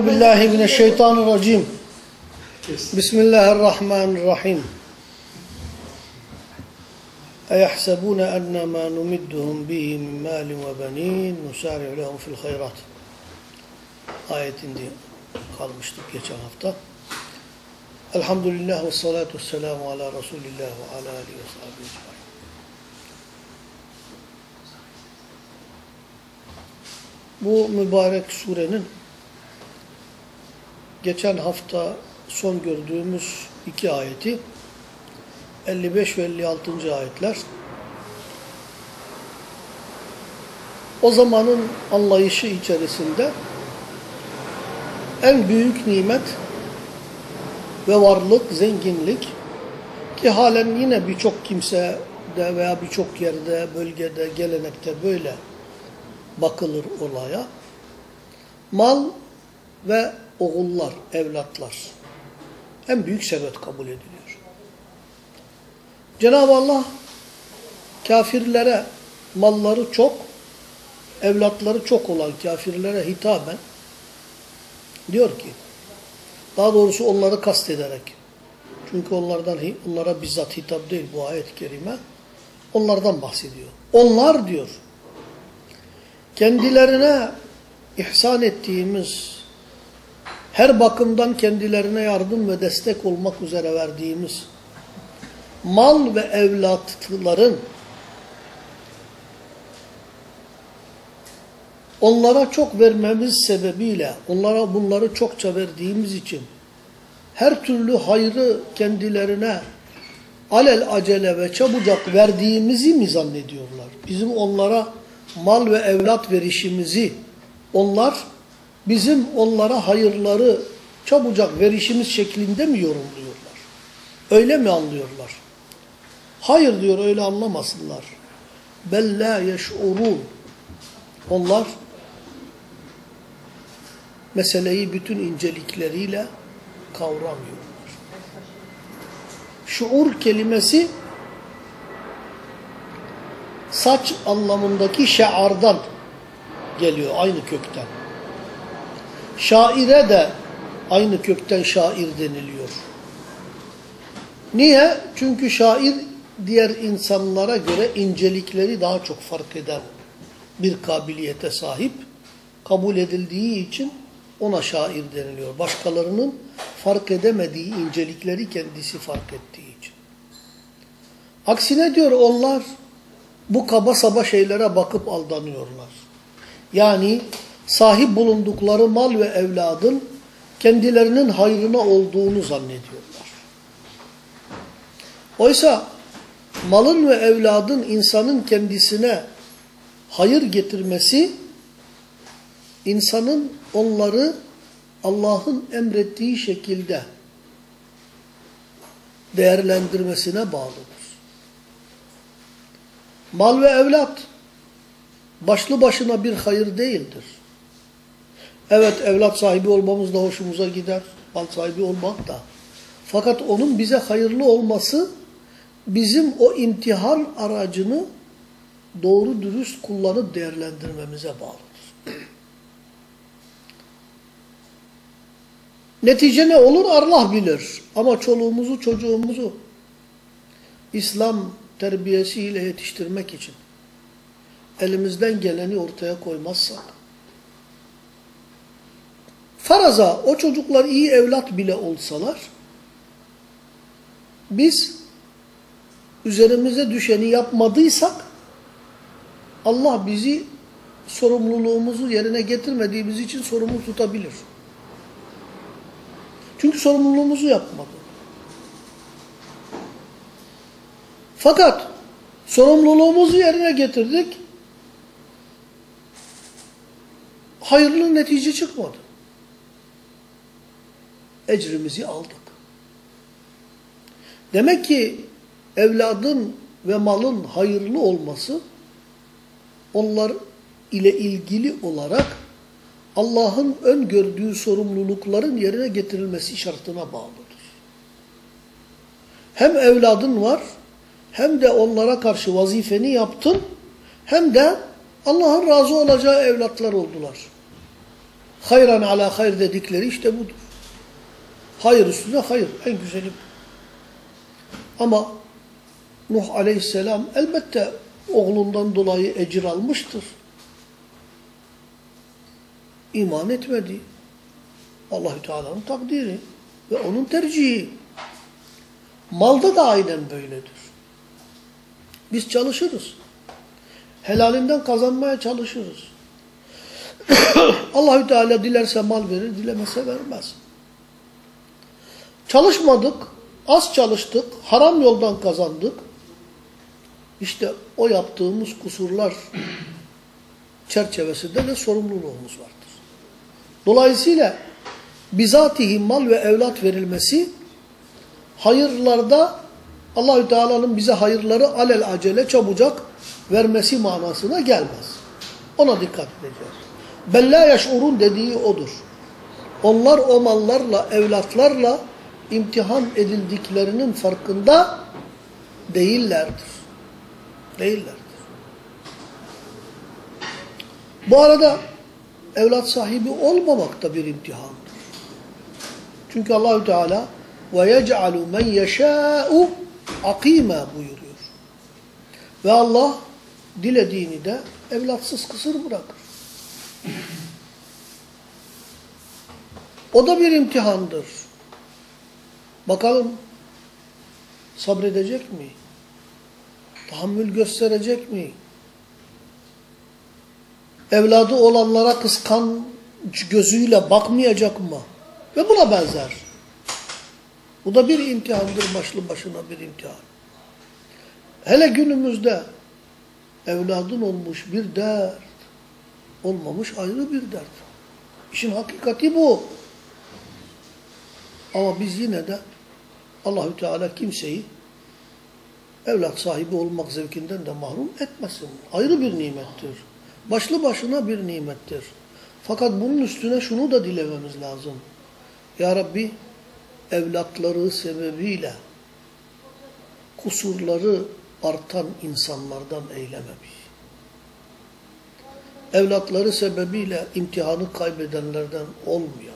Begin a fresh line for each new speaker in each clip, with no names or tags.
أعوذ بالله من الشيطان الرجيم بسم الله الرحمن الرحيم أيحسبون أن ما نمدهم به من مال وبنين نسارع لهم في الخيرات ayetinde kalmıştık geçen hafta. Elhamdülillah ve salatu vesselamu ala Resulillah ve ala alihi ve sahibi ecmaîn. Bu mübarek surenin geçen hafta son gördüğümüz iki ayeti 55 ve 56. ayetler o zamanın anlayışı içerisinde en büyük nimet ve varlık, zenginlik ki halen yine birçok kimse de veya birçok yerde, bölgede, gelenekte böyle bakılır olaya. Mal ve oğullar, evlatlar en büyük sebep kabul ediliyor. Cenab-ı Allah kafirlere malları çok, evlatları çok olan kafirlere hitaben diyor ki, daha doğrusu onları kastederek, çünkü onlardan onlara bizzat hitap değil bu ayet-i kerime, onlardan bahsediyor. Onlar diyor, kendilerine ihsan ettiğimiz, her bakımdan kendilerine yardım ve destek olmak üzere verdiğimiz mal ve evlatların onlara çok vermemiz sebebiyle, onlara bunları çokça verdiğimiz için her türlü hayrı kendilerine alel acele ve çabucak verdiğimizi mi zannediyorlar? Bizim onlara mal ve evlat verişimizi onlar bizim onlara hayırları çabucak verişimiz şeklinde mi yorumluyorlar? Öyle mi anlıyorlar? Hayır diyor öyle anlamasınlar. Bella yeş'urun. Onlar meseleyi bütün incelikleriyle kavramıyorlar. Şuur kelimesi saç anlamındaki şeardan geliyor aynı kökten. Şaire de aynı kökten şair deniliyor. Niye? Çünkü şair diğer insanlara göre incelikleri daha çok fark eden bir kabiliyete sahip. Kabul edildiği için ona şair deniliyor. Başkalarının fark edemediği incelikleri kendisi fark ettiği için. Aksine diyor onlar bu kaba saba şeylere bakıp aldanıyorlar. Yani sahip bulundukları mal ve evladın kendilerinin hayrına olduğunu zannediyorlar. Oysa malın ve evladın insanın kendisine hayır getirmesi, insanın onları Allah'ın emrettiği şekilde değerlendirmesine bağlıdır. Mal ve evlat başlı başına bir hayır değildir. Evet evlat sahibi olmamız da hoşumuza gider. Mal sahibi olmak da. Fakat onun bize hayırlı olması bizim o imtihan aracını doğru dürüst kullanıp değerlendirmemize bağlıdır. Netice ne olur Allah bilir. Ama çoluğumuzu çocuğumuzu İslam terbiyesiyle yetiştirmek için elimizden geleni ortaya koymazsak faraza o çocuklar iyi evlat bile olsalar biz üzerimize düşeni yapmadıysak Allah bizi sorumluluğumuzu yerine getirmediğimiz için sorumlu tutabilir. Çünkü sorumluluğumuzu yapmadı. Fakat sorumluluğumuzu yerine getirdik. Hayırlı netice çıkmadı. Ecrimizi aldık. Demek ki evladın ve malın hayırlı olması onlar ile ilgili olarak Allah'ın öngördüğü sorumlulukların yerine getirilmesi şartına bağlıdır. Hem evladın var, hem de onlara karşı vazifeni yaptın, hem de Allah'ın razı olacağı evlatlar oldular. Hayran ala hayır dedikleri işte budur. Hayır üstüne hayır. En güzeli bu. Ama Nuh aleyhisselam elbette oğlundan dolayı ecir almıştır. İman etmedi. Allahü Teala'nın takdiri ve onun tercihi. Malda da aynen böyledir. Biz çalışırız. Helalinden kazanmaya çalışırız. Allahü Teala dilerse mal verir, dilemese vermez. Çalışmadık, az çalıştık, haram yoldan kazandık. İşte o yaptığımız kusurlar çerçevesinde de sorumluluğumuz vardır. Dolayısıyla bizatihi mal ve evlat verilmesi hayırlarda Allahü Teala'nın bize hayırları alel acele çabucak vermesi manasına gelmez. Ona dikkat edeceğiz. Bella yaşurun dediği odur. Onlar o mallarla, evlatlarla imtihan edildiklerinin farkında değillerdir. Değillerdir. Bu arada evlat sahibi olmamak da bir imtihandır. Çünkü Allahü Teala ve yec'alu men yeşâ'u akîmâ buyuruyor. Ve Allah dilediğini de evlatsız kısır bırakır. O da bir imtihandır. Bakalım sabredecek mi? Tahammül gösterecek mi? Evladı olanlara kıskan gözüyle bakmayacak mı? Ve buna benzer. Bu da bir imtihandır başlı başına bir imtihan. Hele günümüzde evladın olmuş bir dert, olmamış ayrı bir dert. İşin hakikati bu. Ama biz yine de Allahü Teala kimseyi evlat sahibi olmak zevkinden de mahrum etmesin. Ayrı bir nimettir. Başlı başına bir nimettir. Fakat bunun üstüne şunu da dilememiz lazım. Ya Rabbi evlatları sebebiyle kusurları artan insanlardan eyleme bizi. Evlatları sebebiyle imtihanı kaybedenlerden olmayalım.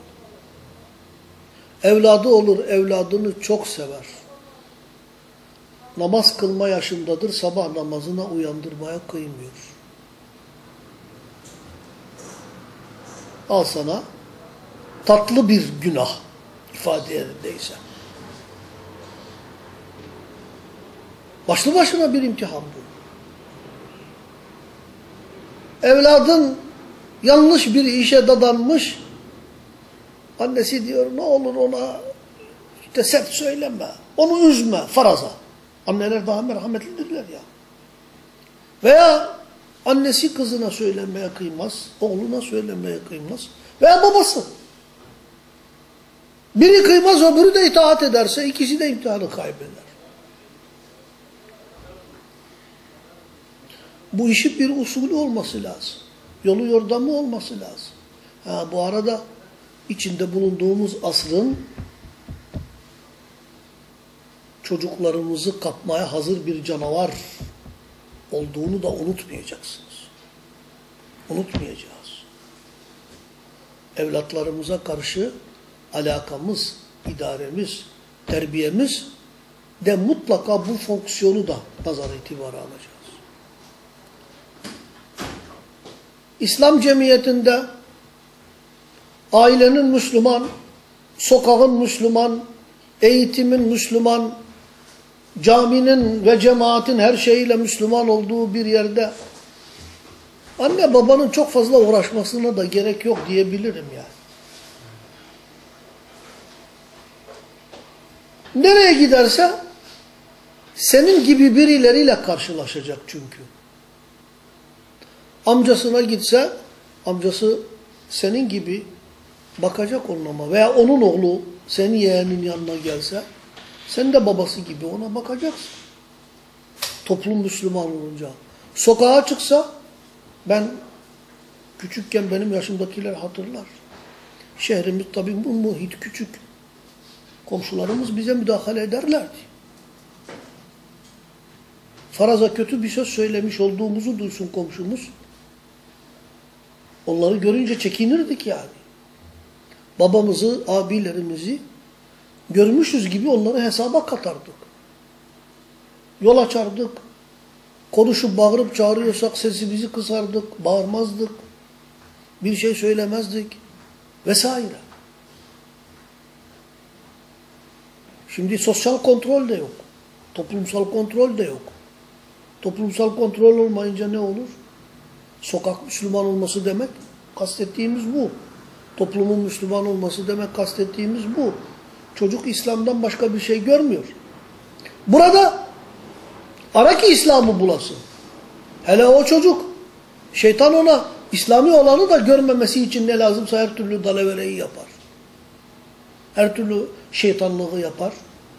Evladı olur, evladını çok sever. Namaz kılma yaşındadır, sabah namazına uyandırmaya kıymıyor. Al sana tatlı bir günah ifade yerindeyse. Başlı başına bir imtihan bu. Evladın yanlış bir işe dadanmış, annesi diyor ne olur ona işte sert söyleme, onu üzme faraza. Anneler daha merhametlidirler ya. Veya annesi kızına söylemeye kıymaz, oğluna söylemeye kıymaz veya babası. Biri kıymaz öbürü de itaat ederse ikisi de imtihanı kaybeder. Bu işin bir usulü olması lazım. Yolu yordamı olması lazım. Ha, bu arada içinde bulunduğumuz asrın çocuklarımızı kapmaya hazır bir canavar olduğunu da unutmayacaksınız. Unutmayacağız. Evlatlarımıza karşı alakamız, idaremiz, terbiyemiz de mutlaka bu fonksiyonu da nazar itibara alacağız. İslam cemiyetinde ailenin Müslüman, sokağın Müslüman, eğitimin Müslüman, caminin ve cemaatin her şeyiyle Müslüman olduğu bir yerde anne babanın çok fazla uğraşmasına da gerek yok diyebilirim yani. Nereye giderse senin gibi birileriyle karşılaşacak çünkü. Amcasına gitse amcası senin gibi bakacak onun ama veya onun oğlu senin yeğenin yanına gelse sen de babası gibi ona bakacaksın. Toplum Müslüman olunca. Sokağa çıksa ben küçükken benim yaşımdakiler hatırlar. Şehrimiz tabii bu muhit küçük. Komşularımız bize müdahale ederlerdi. Faraza kötü bir söz söylemiş olduğumuzu duysun komşumuz. Onları görünce çekinirdik yani. Babamızı, abilerimizi görmüşüz gibi onları hesaba katardık. Yol açardık. Konuşup bağırıp çağırıyorsak sesimizi kısardık, bağırmazdık. Bir şey söylemezdik vesaire. Şimdi sosyal kontrol de yok. Toplumsal kontrol de yok. Toplumsal kontrol olmayınca ne olur? Sokak Müslüman olması demek kastettiğimiz bu. Toplumun Müslüman olması demek kastettiğimiz bu. Çocuk İslam'dan başka bir şey görmüyor. Burada ara ki İslam'ı bulasın. Hele o çocuk. Şeytan ona İslami olanı da görmemesi için ne lazımsa her türlü dalavereyi yapar. Her türlü şeytanlığı yapar.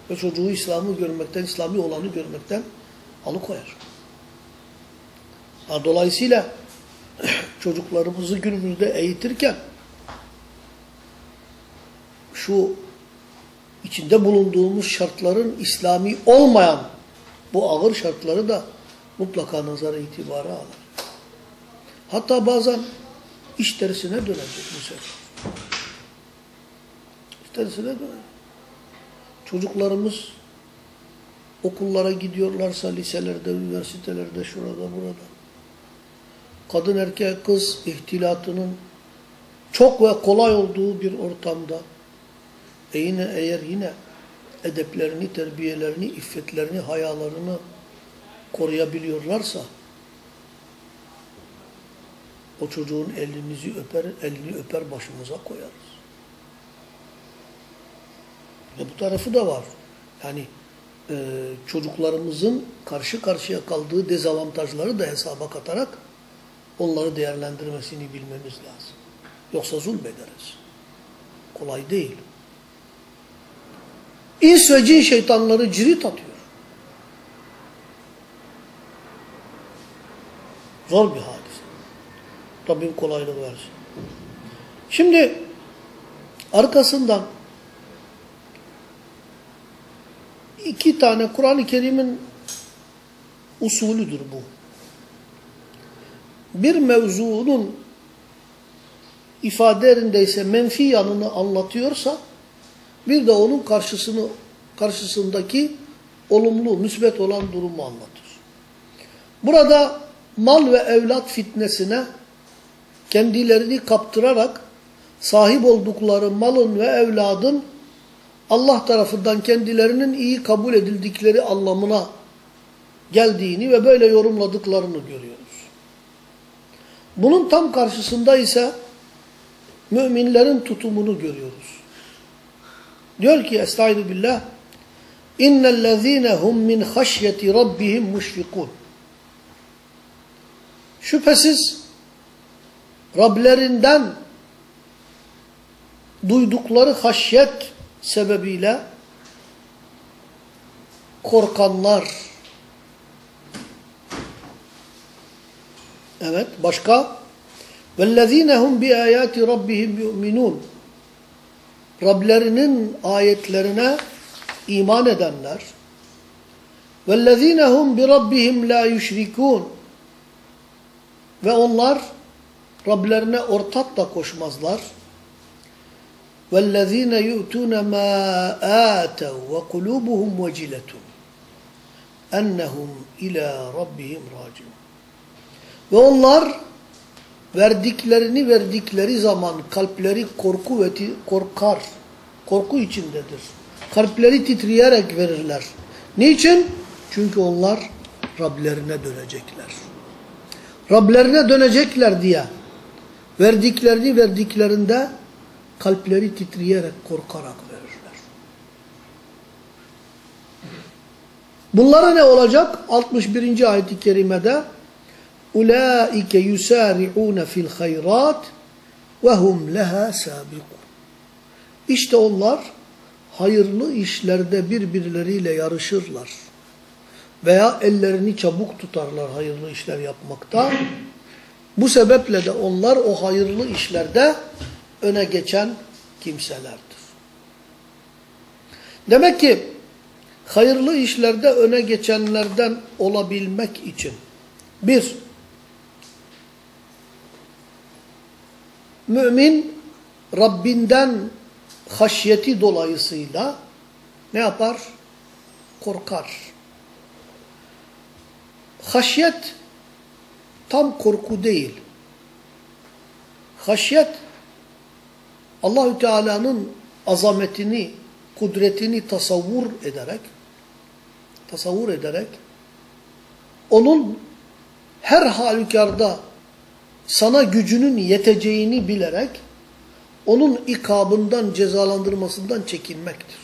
Ve çocuğu İslam'ı görmekten, İslami olanı görmekten alıkoyar. Dolayısıyla çocuklarımızı günümüzde eğitirken şu içinde bulunduğumuz şartların İslami olmayan bu ağır şartları da mutlaka nazara itibara alır. Hatta bazen iş dersine dönecek bu sefer. İş dersine dönecek. Çocuklarımız okullara gidiyorlarsa liselerde, üniversitelerde, şurada, burada. Kadın erkek kız ihtilatının çok ve kolay olduğu bir ortamda e yine eğer yine edeplerini, terbiyelerini, iffetlerini, hayalarını koruyabiliyorlarsa o çocuğun elinizi öper, elini öper başımıza koyarız. Ve bu tarafı da var. Yani e, çocuklarımızın karşı karşıya kaldığı dezavantajları da hesaba katarak onları değerlendirmesini bilmemiz lazım. Yoksa zulmederiz. Kolay değil. İns ve cin şeytanları cirit atıyor. Zor bir hadise. Rabbim kolaylık versin. Şimdi arkasından iki tane Kur'an-ı Kerim'in usulüdür bu. Bir mevzunun ifadelerindeyse menfi yanını anlatıyorsa bir de onun karşısını karşısındaki olumlu, müsbet olan durumu anlatır. Burada mal ve evlat fitnesine kendilerini kaptırarak sahip oldukları malın ve evladın Allah tarafından kendilerinin iyi kabul edildikleri anlamına geldiğini ve böyle yorumladıklarını görüyoruz. Bunun tam karşısında ise müminlerin tutumunu görüyoruz. Diyor ki Estaizu billah İnnellezîne hum min haşyeti rabbihim muşfikun Şüphesiz Rablerinden duydukları haşyet sebebiyle korkanlar. Evet, başka? وَالَّذ۪ينَ هُمْ بِآيَاتِ رَبِّهِمْ يُؤْمِنُونَ Rablerinin ayetlerine iman edenler. وَالَّذ۪ينَ هُمْ بِرَبِّهِمْ لَا يُشْرِكُونَ Ve onlar Rablerine ortak da koşmazlar. وَالَّذ۪ينَ يُؤْتُونَ مَا آتَوْا وَقُلُوبُهُمْ وَجِلَةٌ اَنَّهُمْ اِلَى رَبِّهِمْ رَاجِعُونَ Ve onlar verdiklerini verdikleri zaman kalpleri korku ve korkar, korku içindedir. Kalpleri titreyerek verirler. Niçin? Çünkü onlar Rablerine dönecekler. Rablerine dönecekler diye verdiklerini verdiklerinde kalpleri titreyerek korkarak verirler. Bunlara ne olacak? 61. ayet-i kerimede Ulaike yusari'un fil hayrat ve hum leha. İşte onlar hayırlı işlerde birbirleriyle yarışırlar. Veya ellerini çabuk tutarlar hayırlı işler yapmakta. Bu sebeple de onlar o hayırlı işlerde öne geçen kimselerdir. Demek ki hayırlı işlerde öne geçenlerden olabilmek için bir, mümin Rabbinden haşyeti dolayısıyla ne yapar? Korkar. Haşyet tam korku değil. Haşyet Allahü Teala'nın azametini, kudretini tasavvur ederek tasavvur ederek onun her halükarda sana gücünün yeteceğini bilerek onun ikabından, cezalandırmasından çekinmektir.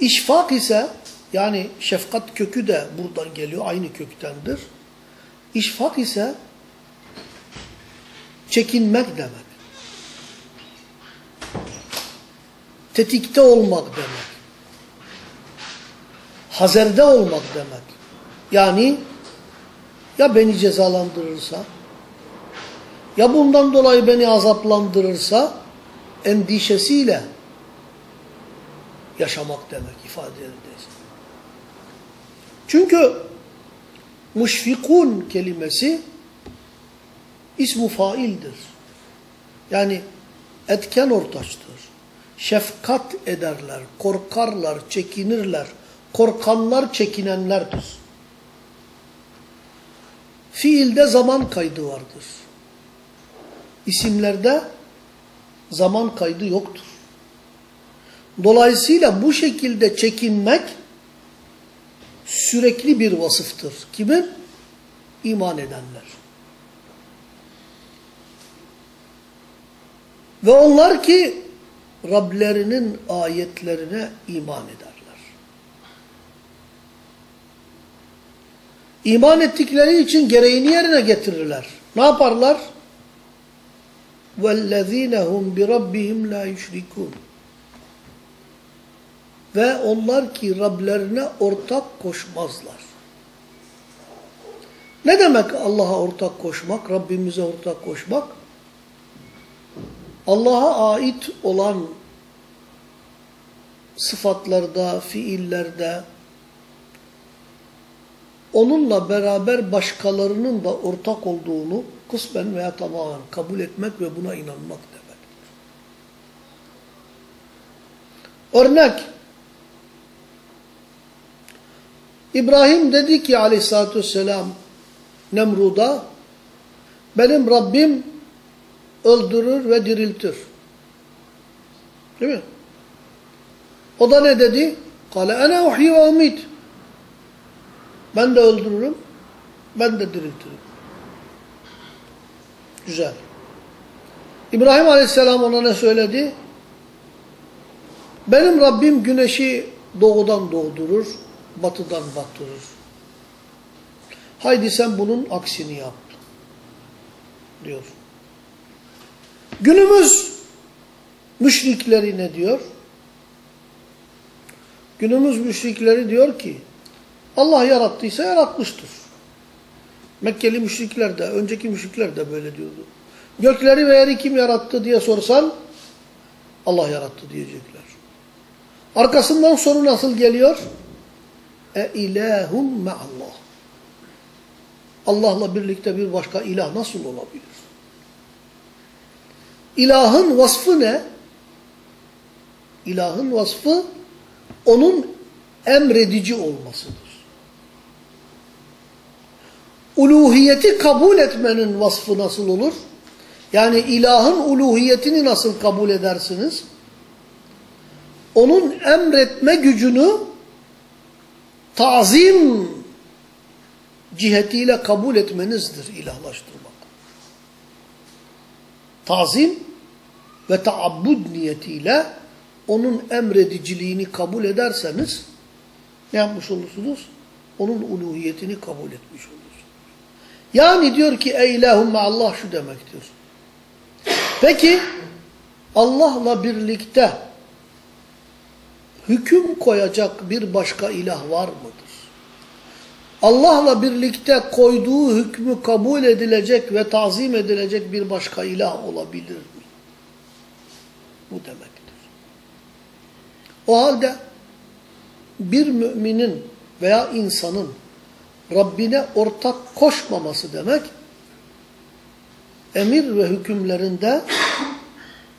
İşfak ise yani şefkat kökü de buradan geliyor, aynı köktendir. İşfak ise çekinmek demek. Tetikte olmak demek. Hazerde olmak demek. Yani ya beni cezalandırırsa, ya bundan dolayı beni azaplandırırsa endişesiyle yaşamak demek ifade edildiği. Çünkü müşfikun kelimesi ismu faildir. Yani etken ortaçtır. Şefkat ederler, korkarlar, çekinirler. Korkanlar çekinenlerdir. Fiilde zaman kaydı vardır. İsimlerde zaman kaydı yoktur. Dolayısıyla bu şekilde çekinmek sürekli bir vasıftır. Kimin? İman edenler. Ve onlar ki Rablerinin ayetlerine iman ederler. İman ettikleri için gereğini yerine getirirler. Ne yaparlar? وَالَّذ۪ينَ هُمْ بِرَبِّهِمْ لَا يُشْرِكُونَ Ve onlar ki Rablerine ortak koşmazlar. Ne demek Allah'a ortak koşmak, Rabbimize ortak koşmak? Allah'a ait olan sıfatlarda, fiillerde, onunla beraber başkalarının da ortak olduğunu kısmen veya tamamen kabul etmek ve buna inanmak demektir. Örnek, İbrahim dedi ki aleyhissalatü vesselam Nemrud'a, benim Rabbim öldürür ve diriltir. Değil mi? O da ne dedi? Kale ene uhyi ve umid. Ben de öldürürüm, ben de diriltirim. Güzel. İbrahim Aleyhisselam ona ne söyledi? Benim Rabbim güneşi doğudan doğdurur, batıdan batırır. Haydi sen bunun aksini yap. Diyor. Günümüz müşrikleri ne diyor? Günümüz müşrikleri diyor ki Allah yarattıysa yaratmıştır. Mekkeli müşrikler de, önceki müşrikler de böyle diyordu. Gökleri ve yeri kim yarattı diye sorsan Allah yarattı diyecekler. Arkasından soru nasıl geliyor? E ilahum me'allah. Allah'la birlikte bir başka ilah nasıl olabilir? İlahın vasfı ne? İlahın vasfı onun emredici olmasıdır. Uluhiyeti kabul etmenin vasfı nasıl olur? Yani ilahın uluhiyetini nasıl kabul edersiniz? Onun emretme gücünü tazim cihetiyle kabul etmenizdir ilahlaştırmak. Tazim ve taabbud niyetiyle onun emrediciliğini kabul ederseniz ne yapmış olursunuz? Onun uluhiyetini kabul etmiş olursunuz. Yani diyor ki ey ilahümme Allah şu demektir. Peki Allah'la birlikte hüküm koyacak bir başka ilah var mıdır? Allah'la birlikte koyduğu hükmü kabul edilecek ve tazim edilecek bir başka ilah olabilir mi? Bu demektir. O halde bir müminin veya insanın Rabbine ortak koşmaması demek, emir ve hükümlerinde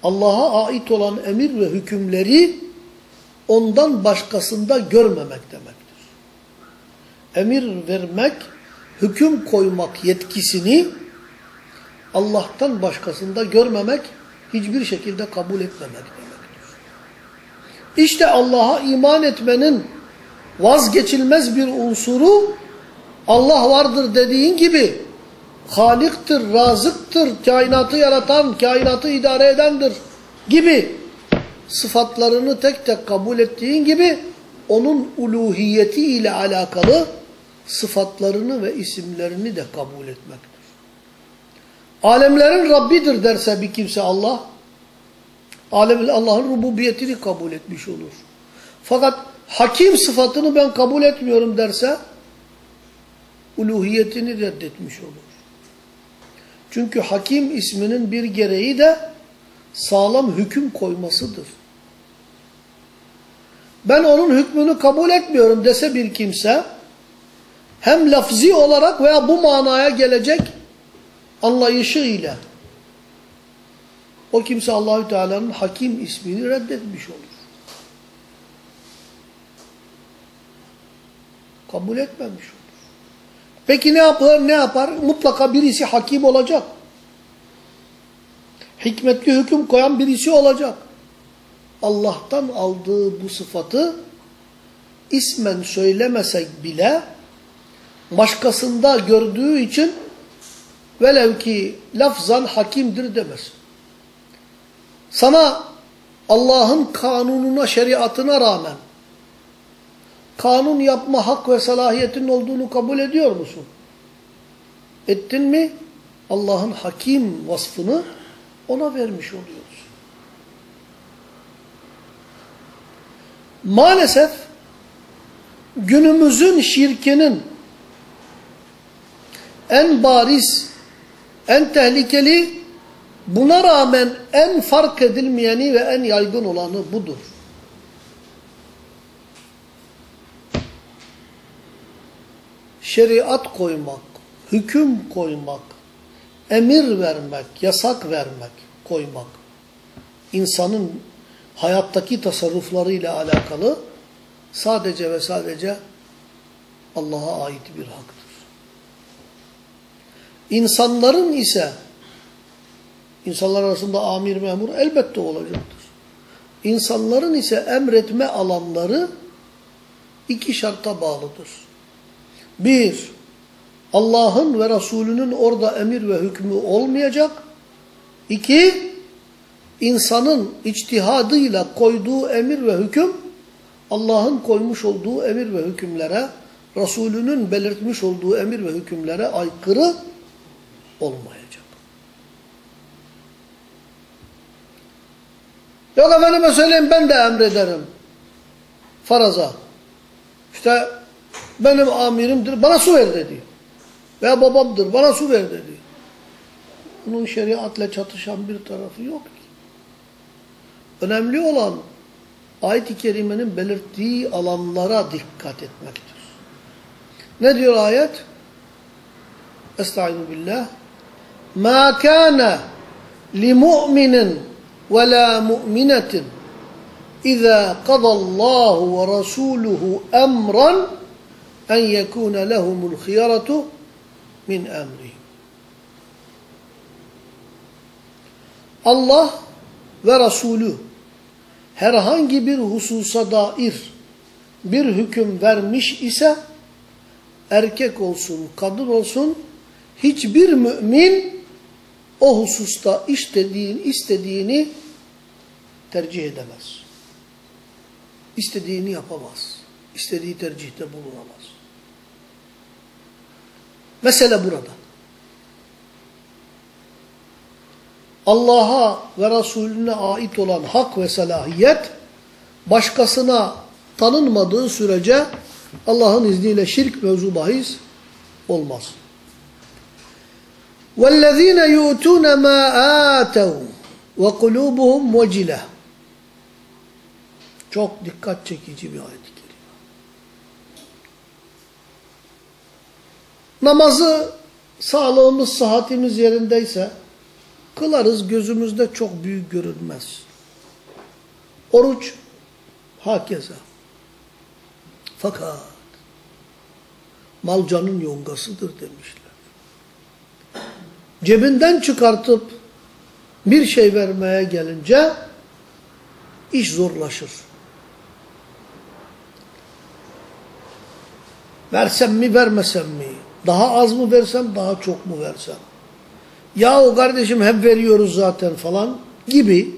Allah'a ait olan emir ve hükümleri ondan başkasında görmemek demektir. Emir vermek, hüküm koymak yetkisini Allah'tan başkasında görmemek, hiçbir şekilde kabul etmemek demektir. İşte Allah'a iman etmenin vazgeçilmez bir unsuru Allah vardır dediğin gibi Haliktir, razıktır, kainatı yaratan, kainatı idare edendir gibi sıfatlarını tek tek kabul ettiğin gibi onun uluhiyeti ile alakalı sıfatlarını ve isimlerini de kabul etmektir. Alemlerin Rabbidir derse bir kimse Allah, Allah'ın rububiyetini kabul etmiş olur. Fakat hakim sıfatını ben kabul etmiyorum derse, uluhiyetini reddetmiş olur. Çünkü hakim isminin bir gereği de sağlam hüküm koymasıdır. Ben onun hükmünü kabul etmiyorum dese bir kimse, hem lafzi olarak veya bu manaya gelecek anlayışı ile o kimse Allahü Teala'nın hakim ismini reddetmiş olur. Kabul etmemiş olur. Peki ne yapar? Ne yapar? Mutlaka birisi hakim olacak. Hikmetli hüküm koyan birisi olacak. Allah'tan aldığı bu sıfatı ismen söylemesek bile başkasında gördüğü için velev ki lafzan hakimdir demez. Sana Allah'ın kanununa, şeriatına rağmen kanun yapma hak ve salahiyetinin olduğunu kabul ediyor musun? Ettin mi? Allah'ın hakim vasfını ona vermiş oluyoruz. Maalesef günümüzün şirkinin en bariz, en tehlikeli, buna rağmen en fark edilmeyeni ve en yaygın olanı budur. Şeriat koymak, hüküm koymak, emir vermek, yasak vermek, koymak, insanın hayattaki tasarruflarıyla alakalı sadece ve sadece Allah'a ait bir haktır. İnsanların ise insanlar arasında amir memur elbette olacaktır. İnsanların ise emretme alanları iki şarta bağlıdır. Bir, Allah'ın ve Resulünün orada emir ve hükmü olmayacak. İki, insanın içtihadıyla koyduğu emir ve hüküm, Allah'ın koymuş olduğu emir ve hükümlere, Resulünün belirtmiş olduğu emir ve hükümlere aykırı olmayacak. Yok efendime söyleyeyim ben de emrederim. Faraza. İşte benim amirimdir, bana su ver dedi. Veya babamdır, bana su ver dedi. Bunun şeriatla çatışan bir tarafı yok ki. Önemli olan ayet-i kerimenin belirttiği alanlara dikkat etmektir. Ne diyor ayet? Estaizu billah. مَا كَانَ لِمُؤْمِنٍ وَلَا مُؤْمِنَةٍ اِذَا قَضَى اللّٰهُ وَرَسُولُهُ اَمْرًا en yekune lehumul khiyaratu min emrihim. Allah ve Resulü herhangi bir hususa dair bir hüküm vermiş ise erkek olsun, kadın olsun hiçbir mümin o hususta istediğin, istediğini tercih edemez. İstediğini yapamaz. İstediği tercihte bulunamaz. Mesele burada. Allah'a ve Resulüne ait olan hak ve salahiyet başkasına tanınmadığı sürece Allah'ın izniyle şirk mevzu bahis olmaz. وَالَّذ۪ينَ يُؤْتُونَ مَا آتَوْا وَقُلُوبُهُمْ وَجِلَةً Çok dikkat çekici bir ayet. Namazı sağlığımız, sıhhatimiz yerindeyse, Kılarız gözümüzde çok büyük görünmez. Oruç hakeza. Fakat mal canın yongasıdır demişler. Cebinden çıkartıp bir şey vermeye gelince iş zorlaşır. Versem mi vermesem mi? Daha az mı versem daha çok mu versem? Ya o kardeşim hep veriyoruz zaten falan gibi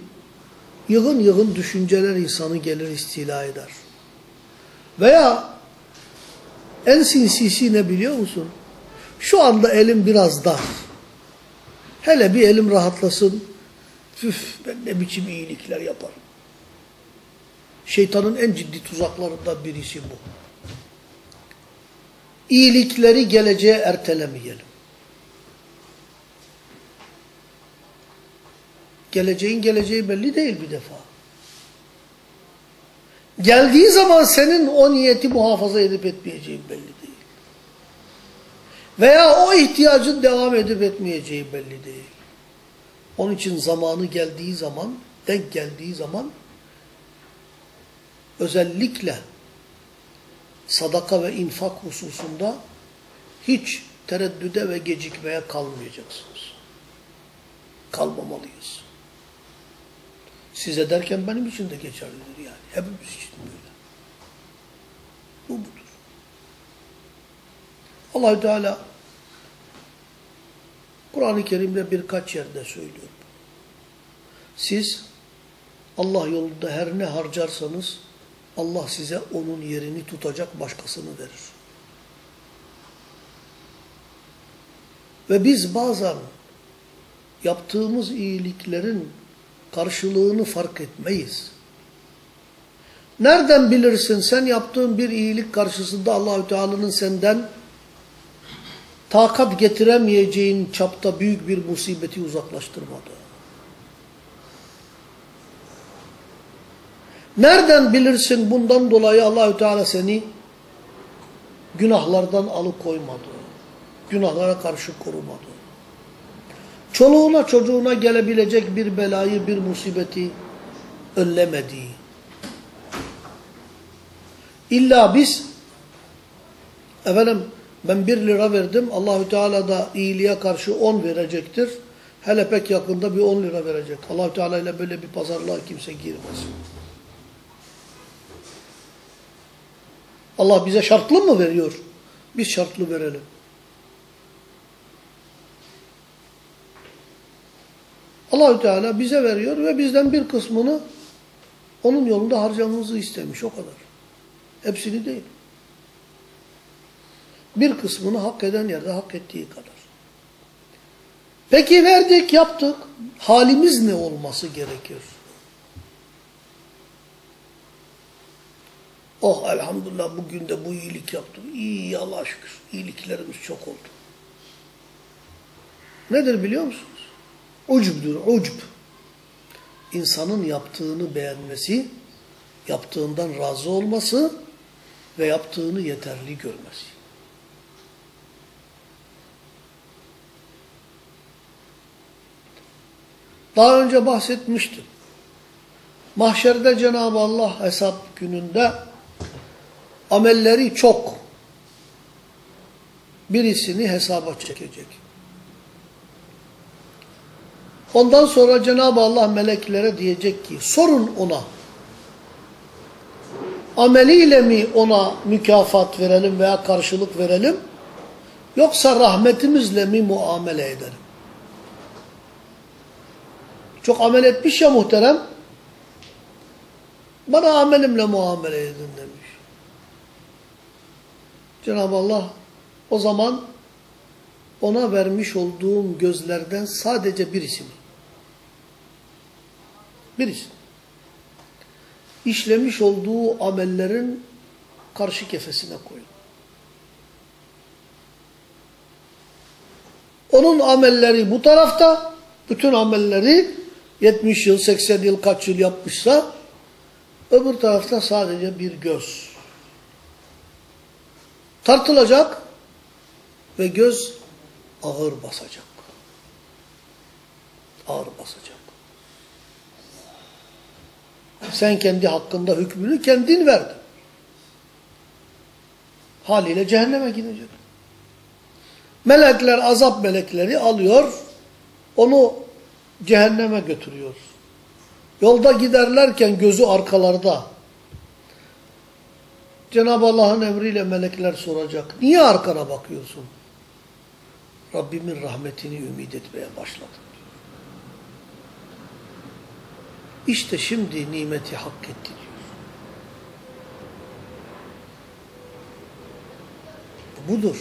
yığın yığın düşünceler insanı gelir istila eder. Veya en sinsisi ne biliyor musun? Şu anda elim biraz dar. Hele bir elim rahatlasın. Üf ben ne biçim iyilikler yaparım. Şeytanın en ciddi tuzaklarından birisi bu. İyilikleri geleceğe ertelemeyelim. Geleceğin geleceği belli değil bir defa. Geldiği zaman senin o niyeti muhafaza edip etmeyeceğin belli değil. Veya o ihtiyacın devam edip etmeyeceği belli değil. Onun için zamanı geldiği zaman, denk geldiği zaman özellikle sadaka ve infak hususunda hiç tereddüde ve gecikmeye kalmayacaksınız. Kalmamalıyız. Size derken benim için de geçerlidir yani. Hepimiz için böyle. Bu budur. Allahü Teala Kur'an-ı Kerim'de birkaç yerde söylüyor. Siz Allah yolunda her ne harcarsanız Allah size onun yerini tutacak başkasını verir. Ve biz bazen yaptığımız iyiliklerin karşılığını fark etmeyiz. Nereden bilirsin sen yaptığın bir iyilik karşısında Allahü Teala'nın senden takat getiremeyeceğin çapta büyük bir musibeti uzaklaştırmadı. Nereden bilirsin bundan dolayı Allahü Teala seni günahlardan alıkoymadı. Günahlara karşı korumadı. Çoluğuna çocuğuna gelebilecek bir belayı, bir musibeti önlemedi. İlla biz efendim ben bir lira verdim Allahü Teala da iyiliğe karşı on verecektir. Hele pek yakında bir on lira verecek. Allahü Teala ile böyle bir pazarlığa kimse girmez. Allah bize şartlı mı veriyor? Biz şartlı verelim. Allahü Teala bize veriyor ve bizden bir kısmını onun yolunda harcamamızı istemiş o kadar. Hepsini değil. Bir kısmını hak eden yerde hak ettiği kadar. Peki verdik, yaptık. Halimiz ne olması gerekir? Oh elhamdülillah bugün de bu iyilik yaptım. İyi Allah'a şükür. İyiliklerimiz çok oldu. Nedir biliyor musunuz? Ucubdur, ucub. İnsanın yaptığını beğenmesi, yaptığından razı olması ve yaptığını yeterli görmesi. Daha önce bahsetmiştim. Mahşerde Cenab-ı Allah hesap gününde amelleri çok birisini hesaba çekecek. Ondan sonra Cenab-ı Allah meleklere diyecek ki sorun ona ameliyle mi ona mükafat verelim veya karşılık verelim yoksa rahmetimizle mi muamele edelim? Çok amel etmiş ya muhterem bana amelimle muamele edin demiş. Cenab-ı Allah o zaman ona vermiş olduğum gözlerden sadece birisini birisi işlemiş olduğu amellerin karşı kefesine koyun. Onun amelleri bu tarafta, bütün amelleri 70 yıl, 80 yıl, kaç yıl yapmışsa öbür tarafta sadece bir göz. Tartılacak ve göz ağır basacak. ağır basacak. Sen kendi hakkında hükmünü kendin verdin. Haliyle cehenneme gidecek. Melekler, azap melekleri alıyor, onu cehenneme götürüyor. Yolda giderlerken gözü arkalarda. Cenab-ı Allah'ın emriyle melekler soracak. Niye arkana bakıyorsun? Rabbimin rahmetini ümit etmeye başladım. İşte şimdi nimeti hak etti diyor. Budur.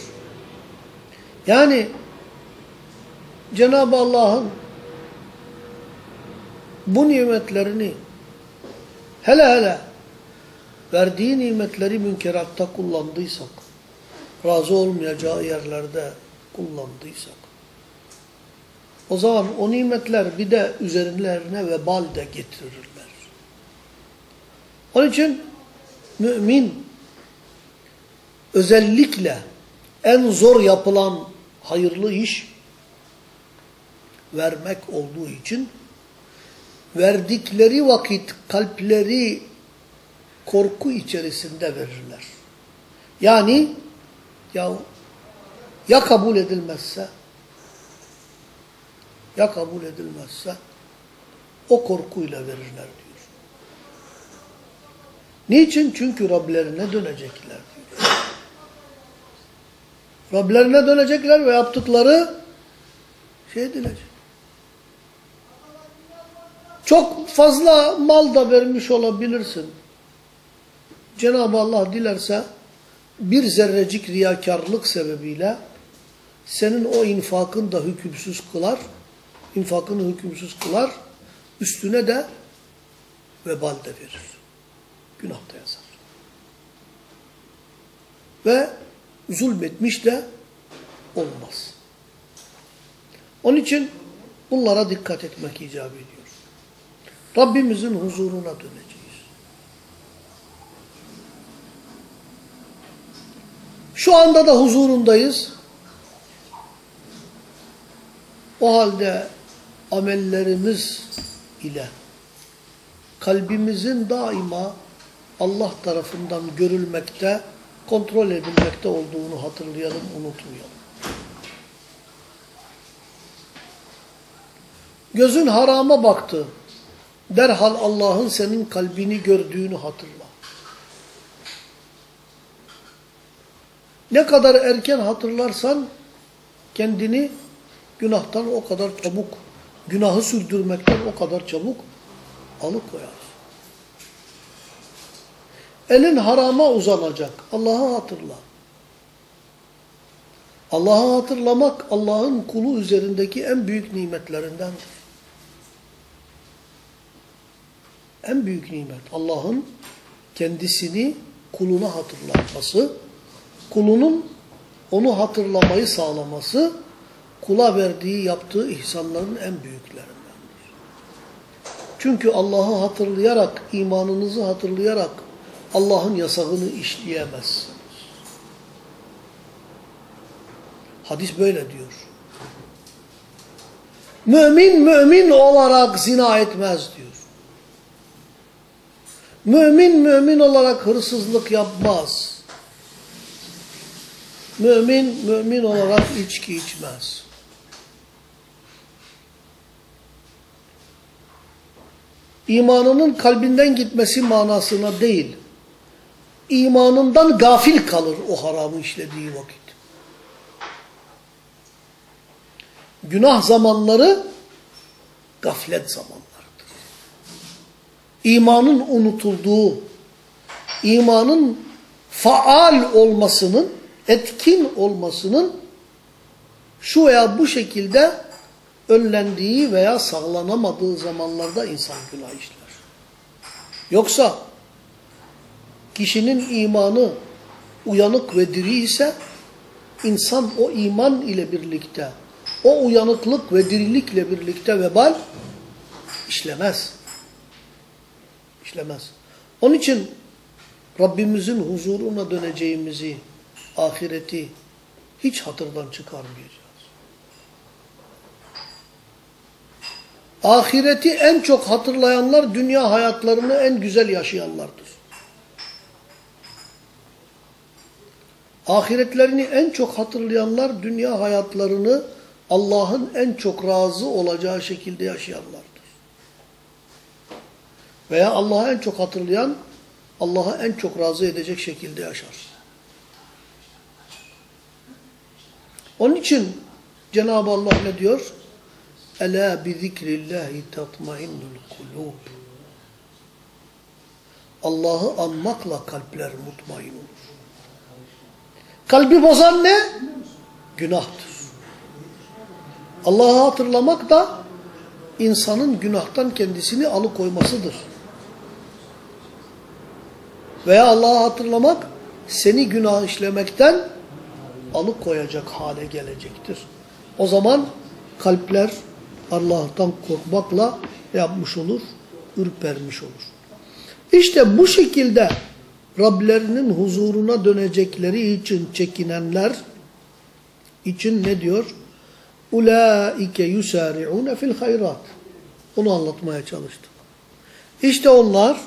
Yani Cenab-ı Allah'ın bu nimetlerini hele hele verdiği nimetleri münkeratta kullandıysak, razı olmayacağı yerlerde kullandıysak, o zaman o nimetler bir de üzerlerine vebal de getirirler. Onun için mümin özellikle en zor yapılan hayırlı iş vermek olduğu için verdikleri vakit kalpleri korku içerisinde verirler. Yani ya ya kabul edilmezse ya kabul edilmezse o korkuyla verirler diyor. Niçin? Çünkü Rablerine dönecekler diyor. Rablerine dönecekler ve yaptıkları şey edilecek. Çok fazla mal da vermiş olabilirsin. Cenab-ı Allah dilerse bir zerrecik riyakarlık sebebiyle senin o infakın da hükümsüz kılar, infakını hükümsüz kılar, üstüne de vebal de verir. Günah da yazar. Ve zulmetmiş de olmaz. Onun için bunlara dikkat etmek icap ediyor. Rabbimizin huzuruna döneceğiz. Şu anda da huzurundayız. O halde amellerimiz ile kalbimizin daima Allah tarafından görülmekte, kontrol edilmekte olduğunu hatırlayalım, unutmayalım. Gözün harama baktı. Derhal Allah'ın senin kalbini gördüğünü hatırla. Ne kadar erken hatırlarsan kendini günahtan o kadar çabuk, günahı sürdürmekten o kadar çabuk alıkoyar. Elin harama uzanacak. Allah'ı hatırla. Allah'ı hatırlamak Allah'ın kulu üzerindeki en büyük nimetlerindendir. En büyük nimet Allah'ın kendisini kuluna hatırlatması, kulunun onu hatırlamayı sağlaması, kula verdiği, yaptığı ihsanların en büyüklerindendir. Çünkü Allah'ı hatırlayarak, imanınızı hatırlayarak Allah'ın yasağını işleyemezsiniz. Hadis böyle diyor. Mümin mümin olarak zina etmez diyor. Mümin mümin olarak hırsızlık yapmaz. Mümin mümin olarak içki içmez. İmanının kalbinden gitmesi manasına değil. İmanından gafil kalır o haramı işlediği vakit. Günah zamanları gaflet zamanlarıdır. İmanın unutulduğu, imanın faal olmasının, etkin olmasının şu veya bu şekilde önlendiği veya sağlanamadığı zamanlarda insan günah işler. Yoksa kişinin imanı uyanık ve diri ise insan o iman ile birlikte o uyanıklık ve dirilikle birlikte vebal işlemez. İşlemez. Onun için Rabbimizin huzuruna döneceğimizi, ahireti hiç hatırdan çıkarmayacağız. Ahireti en çok hatırlayanlar dünya hayatlarını en güzel yaşayanlardır. Ahiretlerini en çok hatırlayanlar dünya hayatlarını Allah'ın en çok razı olacağı şekilde yaşayanlardır. Veya Allah'ı en çok hatırlayan Allah'ı en çok razı edecek şekilde yaşar. Onun için Cenab-ı Allah ne diyor? Ela bi zikrillahi tatmainnul kulub. Allah'ı anmakla kalpler mutmain olur. Kalbi bozan ne? Günahtır. Allah'ı hatırlamak da insanın günahtan kendisini alıkoymasıdır. Veya Allah'ı hatırlamak seni günah işlemekten alıkoyacak hale gelecektir. O zaman kalpler Allah'tan korkmakla yapmış olur, ürpermiş olur. İşte bu şekilde Rablerinin huzuruna dönecekleri için çekinenler için ne diyor? Ulaike yusari'une fil hayrat. Onu anlatmaya çalıştım. İşte onlar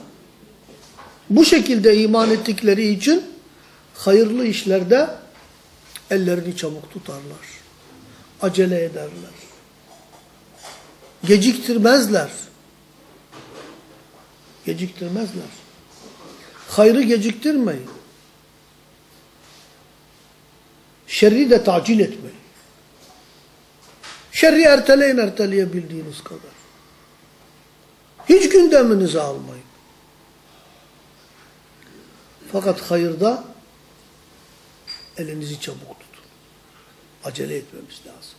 bu şekilde iman ettikleri için hayırlı işlerde ellerini çabuk tutarlar. Acele ederler. Geciktirmezler. Geciktirmezler. Hayrı geciktirmeyin. Şerri de tacil etmeyin. Şerri erteleyin erteleyebildiğiniz kadar. Hiç gündeminize almayın. Fakat hayırda elinizi çabuk tutun. Acele etmemiz lazım.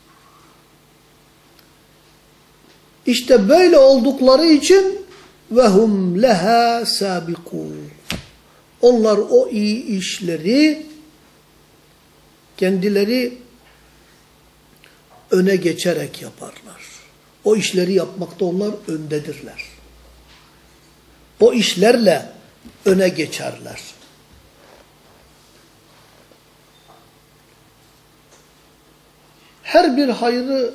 İşte böyle oldukları için ve hum leha sabikun. Onlar o iyi işleri kendileri öne geçerek yaparlar. O işleri yapmakta onlar öndedirler. O işlerle öne geçerler. Her bir hayrı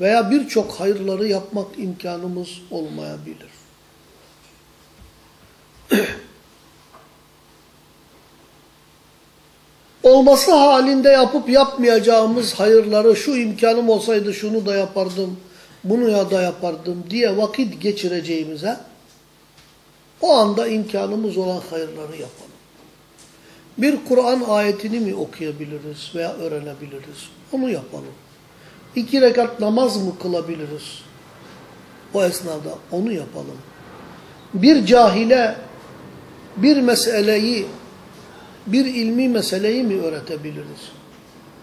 veya birçok hayırları yapmak imkanımız olmayabilir. Olması halinde yapıp yapmayacağımız hayırları şu imkanım olsaydı şunu da yapardım, bunu ya da yapardım diye vakit geçireceğimize o anda imkanımız olan hayırları yapalım. Bir Kur'an ayetini mi okuyabiliriz veya öğrenebiliriz? Onu yapalım. İki rekat namaz mı kılabiliriz? O esnada onu yapalım. Bir cahile bir meseleyi, bir ilmi meseleyi mi öğretebiliriz?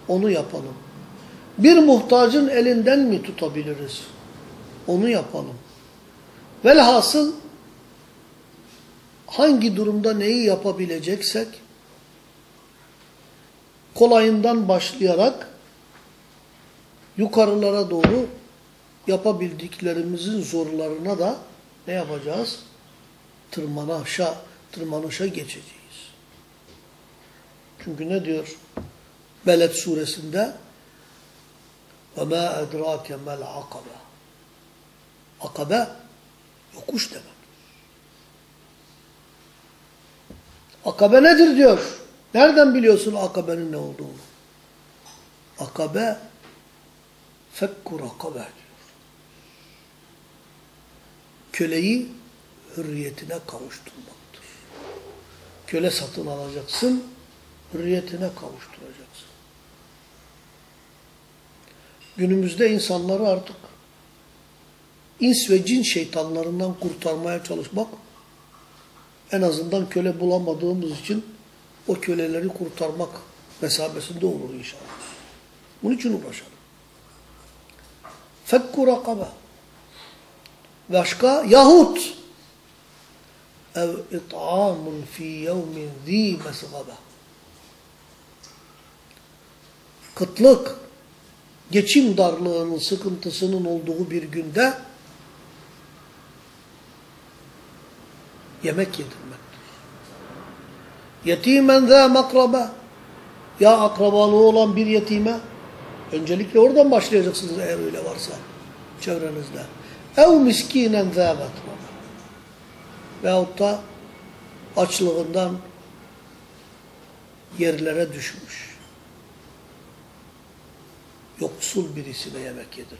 Onu yapalım. Bir muhtacın elinden mi tutabiliriz? Onu yapalım. Velhasıl hangi durumda neyi yapabileceksek kolayından başlayarak yukarılara doğru yapabildiklerimizin zorlarına da ne yapacağız? Tırmanışa, tırmanışa geçeceğiz. Çünkü ne diyor Beled suresinde? وَمَا اَدْرَاكَ مَا الْعَقَبَ Akabe, yokuş demek. Akabe nedir diyor. Nereden biliyorsun akabenin ne olduğunu? Akabe, fekku rakabe. Köleyi hürriyetine kavuşturmaktır. Köle satın alacaksın, hürriyetine kavuşturacaksın. Günümüzde insanları artık ins ve cin şeytanlarından kurtarmaya çalışmak, en azından köle bulamadığımız için o köleleri kurtarmak mesabesinde olur inşallah. Bunun için uğraşalım. Fekku rakabe. Başka yahut ev it'amun fi yevmin zi mesgabe. Kıtlık, geçim darlığının, sıkıntısının olduğu bir günde yemek yedirmektir. Yetimen zâ makraba. Ya akrabalığı olan bir yetime. Öncelikle oradan başlayacaksınız eğer öyle varsa. çevrenizde. Ev miskinen zâ metrame. Veyahut da açlığından yerlere düşmüş. Yoksul birisine yemek yedirmek.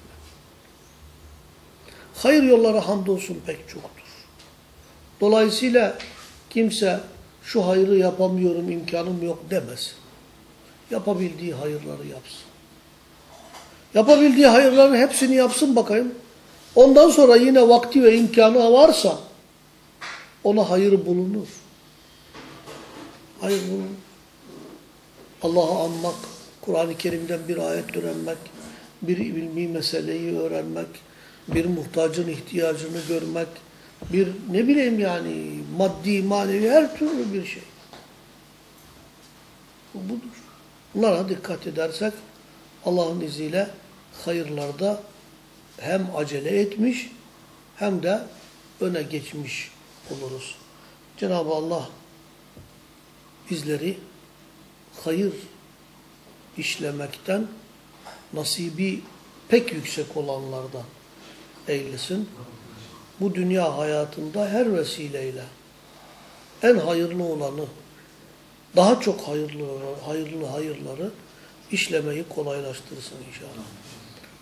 Hayır yolları hamdolsun pek çoktur. Dolayısıyla kimse şu hayrı yapamıyorum, imkanım yok demez. Yapabildiği hayırları yapsın. Yapabildiği hayırların hepsini yapsın bakayım. Ondan sonra yine vakti ve imkanı varsa ona hayır bulunur. Hayır bulunur. Allah'ı anmak, Kur'an-ı Kerim'den bir ayet öğrenmek, bir ilmi meseleyi öğrenmek, bir muhtacın ihtiyacını görmek, bir ne bileyim yani maddi, manevi her türlü bir şey. Bu budur. Bunlara dikkat edersek Allah'ın izniyle hayırlarda hem acele etmiş hem de öne geçmiş oluruz. Cenab-ı Allah bizleri hayır işlemekten nasibi pek yüksek olanlardan eylesin. Bu dünya hayatında her vesileyle en hayırlı olanı, daha çok hayırlı hayırlı hayırları işlemeyi kolaylaştırsın inşallah.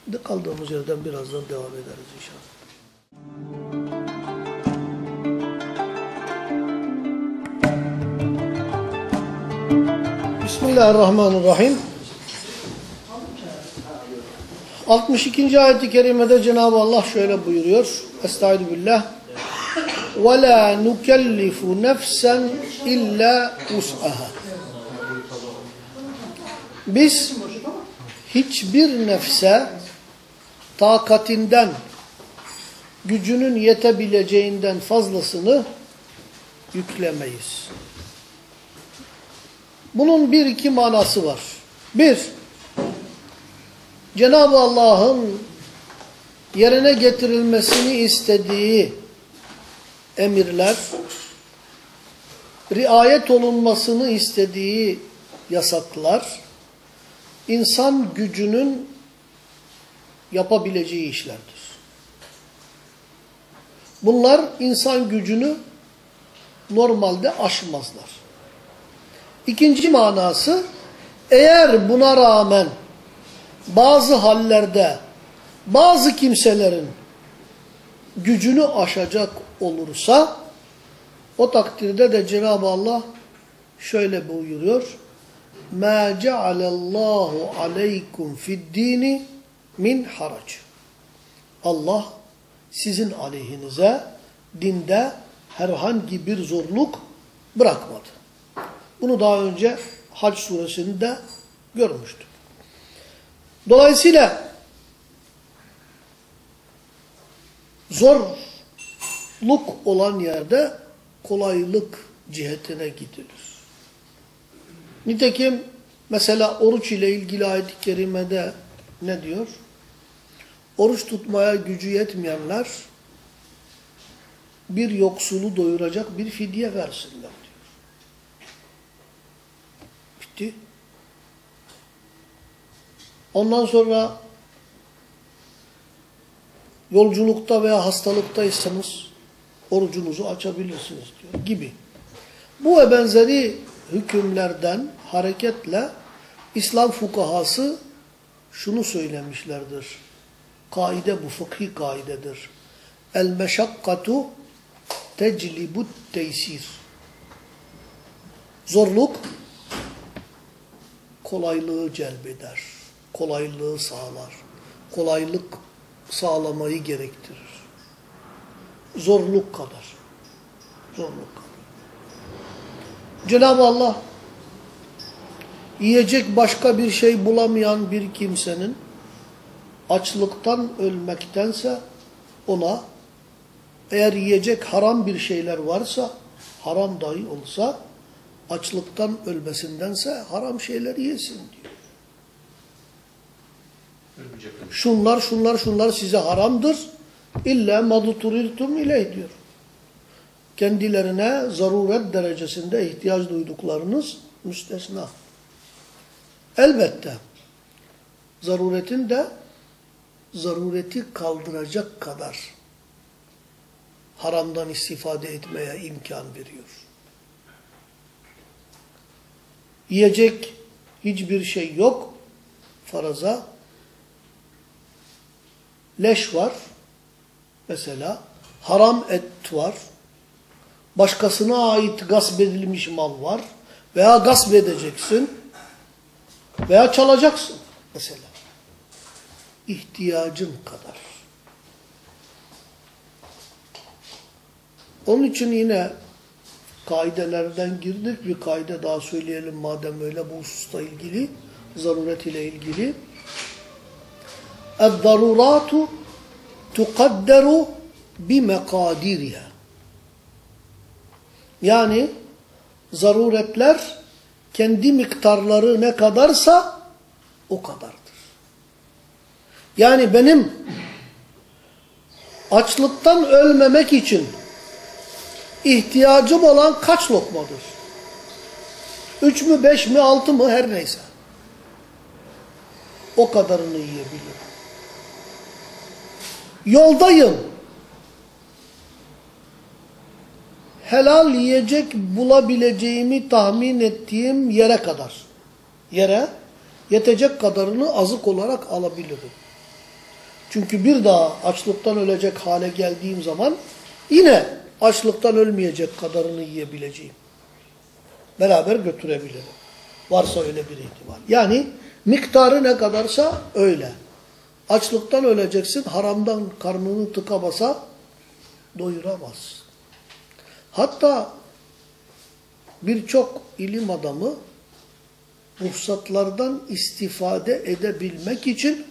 De kaldığımız yerden birazdan devam ederiz inşallah. Bismillahirrahmanirrahim. 62. ayet-i kerimede Cenab-ı Allah şöyle buyuruyor. Estaizu billah. Ve la nukellifu nefsen illa us'aha. Biz hiçbir nefse takatinden, gücünün yetebileceğinden fazlasını yüklemeyiz. Bunun bir iki manası var. Bir, Cenab-ı Allah'ın yerine getirilmesini istediği emirler, riayet olunmasını istediği yasaklar, insan gücünün yapabileceği işlerdir. Bunlar insan gücünü normalde aşmazlar. İkinci manası, eğer buna rağmen bazı hallerde bazı kimselerin gücünü aşacak olursa o takdirde de Cenab-ı Allah şöyle buyuruyor. مَا جَعَلَ اللّٰهُ عَلَيْكُمْ فِي الدِّينِ min harac. Allah sizin aleyhinize dinde herhangi bir zorluk bırakmadı. Bunu daha önce Hac suresinde görmüştük. Dolayısıyla zorluk olan yerde kolaylık cihetine gidilir. Nitekim mesela oruç ile ilgili ayet-i kerimede ne diyor? Oruç tutmaya gücü yetmeyenler bir yoksulu doyuracak bir fidye versinler diyor. Bitti. Ondan sonra yolculukta veya hastalıktaysanız orucunuzu açabilirsiniz diyor gibi. Bu ve benzeri hükümlerden hareketle İslam fukahası şunu söylemişlerdir. Kaide bu fıkhi kaidedir. El meşakkatu teclibut teysir. Zorluk kolaylığı celbeder. Kolaylığı sağlar. Kolaylık sağlamayı gerektirir. Zorluk kadar. Zorluk. Cenab-ı Allah yiyecek başka bir şey bulamayan bir kimsenin açlıktan ölmektense ona eğer yiyecek haram bir şeyler varsa haram dahi olsa açlıktan ölmesindense haram şeyler yesin diyor. Şunlar şunlar şunlar size haramdır. İlla maduturirtum ileyh diyor. Kendilerine zaruret derecesinde ihtiyaç duyduklarınız müstesna. Elbette zaruretin de zarureti kaldıracak kadar haramdan istifade etmeye imkan veriyor. Yiyecek hiçbir şey yok. Faraza leş var. Mesela haram et var. Başkasına ait gasp edilmiş mal var. Veya gasp edeceksin. Veya çalacaksın mesela. İhtiyacın kadar. Onun için yine kaidelerden girdik. Bir kaide daha söyleyelim madem öyle bu hususta ilgili. Zaruret ile ilgili. اَذْضَرُورَاتُ تُقَدَّرُ بِمَقَادِرِهَا Yani zaruretler kendi miktarları ne kadarsa o kadardır. Yani benim açlıktan ölmemek için ihtiyacım olan kaç lokmadır? Üç mü, beş mi, altı mı her neyse. O kadarını yiyebilirim. Yoldayım. Helal yiyecek bulabileceğimi tahmin ettiğim yere kadar. Yere yetecek kadarını azık olarak alabilirim. Çünkü bir daha açlıktan ölecek hale geldiğim zaman yine açlıktan ölmeyecek kadarını yiyebileceğim. Beraber götürebilirim. Varsa öyle bir ihtimal. Yani miktarı ne kadarsa öyle. Açlıktan öleceksin, haramdan karnını tıka basa doyuramaz. Hatta birçok ilim adamı ruhsatlardan istifade edebilmek için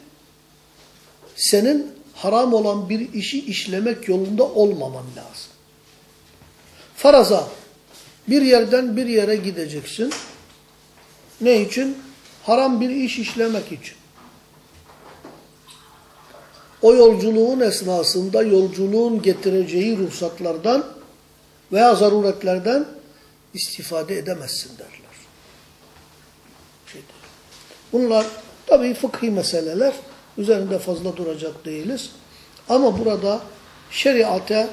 senin haram olan bir işi işlemek yolunda olmaman lazım. Faraza bir yerden bir yere gideceksin. Ne için? Haram bir iş işlemek için. O yolculuğun esnasında yolculuğun getireceği ruhsatlardan veya zaruretlerden istifade edemezsin derler. Şeydir. Bunlar tabii fıkhi meseleler. Üzerinde fazla duracak değiliz. Ama burada şeriate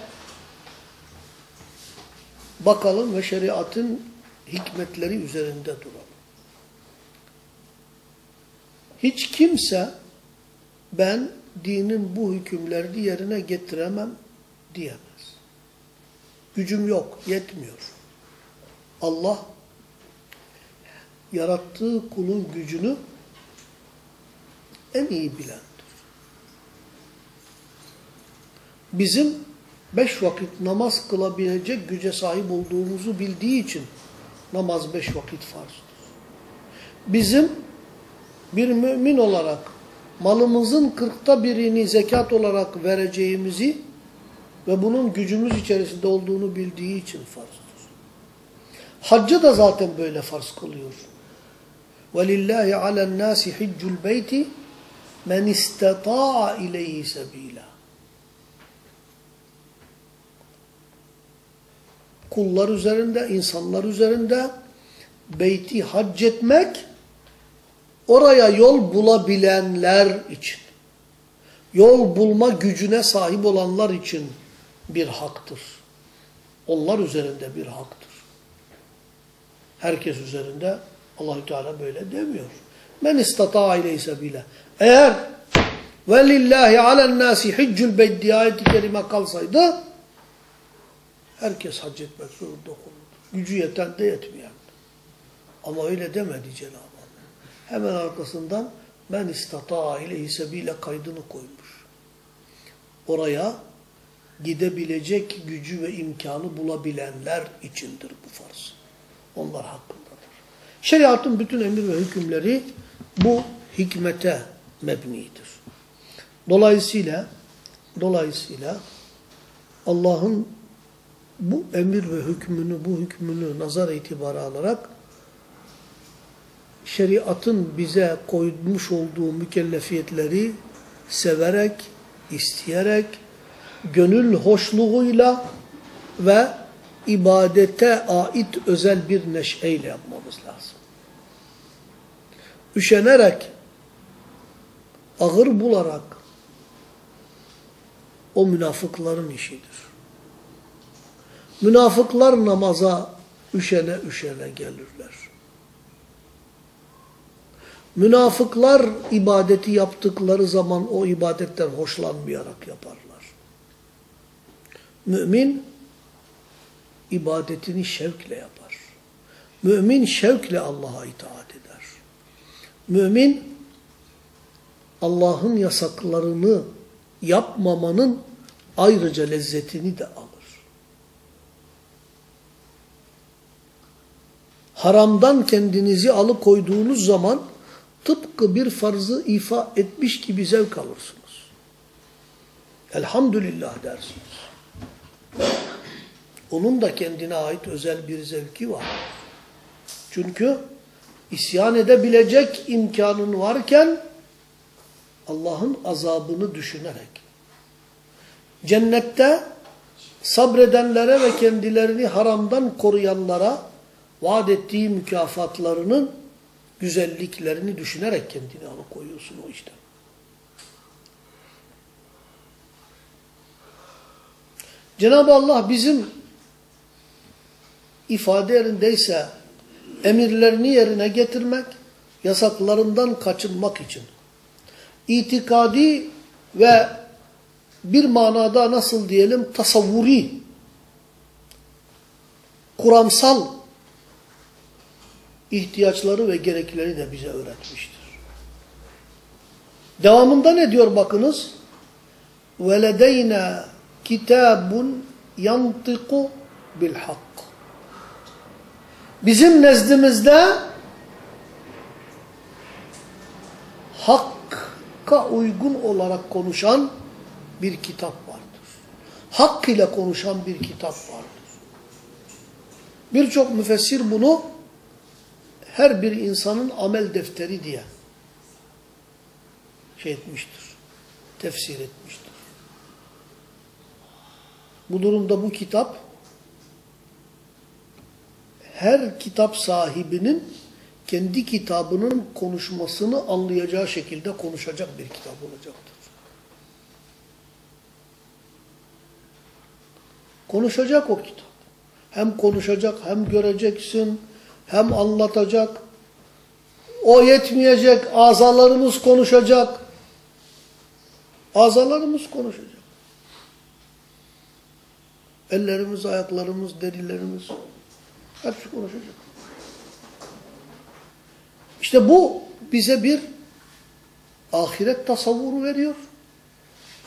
bakalım ve şeriatın hikmetleri üzerinde duralım. Hiç kimse ben dinin bu hükümlerini yerine getiremem diyemez. Gücüm yok, yetmiyor. Allah yarattığı kulun gücünü en iyi bilendir. Bizim beş vakit namaz kılabilecek güce sahip olduğumuzu bildiği için namaz beş vakit farzdır. Bizim bir mümin olarak malımızın kırkta birini zekat olarak vereceğimizi ve bunun gücümüz içerisinde olduğunu bildiği için farzdır. Haccı da zaten böyle farz kılıyor. وَلِلَّهِ عَلَى النَّاسِ حِجُّ الْبَيْتِ مَنْ اِسْتَطَاعَ اِلَيْهِ سَب۪يلًا Kullar üzerinde, insanlar üzerinde beyti hac etmek, oraya yol bulabilenler için, yol bulma gücüne sahip olanlar için bir haktır. Onlar üzerinde bir haktır. Herkes üzerinde Allahü Teala böyle demiyor. Men istata'a ileyse bile. Eğer velillahi alen nasi hiccül beddi ayeti kerime kalsaydı herkes hac etmek zorunda olurdu. Gücü yeten de yetmeyen. Ama öyle demedi Cenab-ı. Hemen arkasından men istata'a ileyse bile kaydını koymuş. Oraya gidebilecek gücü ve imkanı bulabilenler içindir bu farz. Onlar hakkındadır. Şeriatın bütün emir ve hükümleri bu hikmete mebnidir. Dolayısıyla dolayısıyla Allah'ın bu emir ve hükmünü, bu hükmünü nazar itibarı alarak şeriatın bize koymuş olduğu mükellefiyetleri severek, isteyerek, gönül hoşluğuyla ve ibadete ait özel bir neşeyle yapmamız lazım. Üşenerek, ağır bularak, o münafıkların işidir. Münafıklar namaza üşene üşene gelirler. Münafıklar ibadeti yaptıkları zaman o ibadetten hoşlanmayarak yaparlar. Mümin ibadetini şevkle yapar. Mümin şevkle Allah'a itaat eder. Mümin Allah'ın yasaklarını yapmamanın ayrıca lezzetini de alır. Haramdan kendinizi alıkoyduğunuz zaman tıpkı bir farzı ifa etmiş gibi zevk alırsınız. Elhamdülillah dersiniz. Onun da kendine ait özel bir zevki var. Çünkü isyan edebilecek imkanın varken Allah'ın azabını düşünerek cennette sabredenlere ve kendilerini haramdan koruyanlara vaat ettiği mükafatlarının güzelliklerini düşünerek kendini alıkoyuyorsun o işten. Cenab-ı Allah bizim ifade yerindeyse emirlerini yerine getirmek, yasaklarından kaçınmak için itikadi ve bir manada nasıl diyelim tasavvuri, kuramsal ihtiyaçları ve gerekleri de bize öğretmiştir. Devamında ne diyor bakınız? وَلَدَيْنَا كِتَابٌ يَنْطِقُ بِالْحَقِّ Bizim nezdimizde hakka uygun olarak konuşan bir kitap vardır. Hak ile konuşan bir kitap vardır. Birçok müfessir bunu her bir insanın amel defteri diye şey etmiştir, tefsir etmiştir. Bu durumda bu kitap her kitap sahibinin kendi kitabının konuşmasını anlayacağı şekilde konuşacak bir kitap olacaktır. Konuşacak o kitap. Hem konuşacak, hem göreceksin, hem anlatacak. O yetmeyecek, azalarımız konuşacak. Azalarımız konuşacak. Ellerimiz, ayaklarımız, derilerimiz hepsi konuşacak. İşte bu bize bir ahiret tasavvuru veriyor.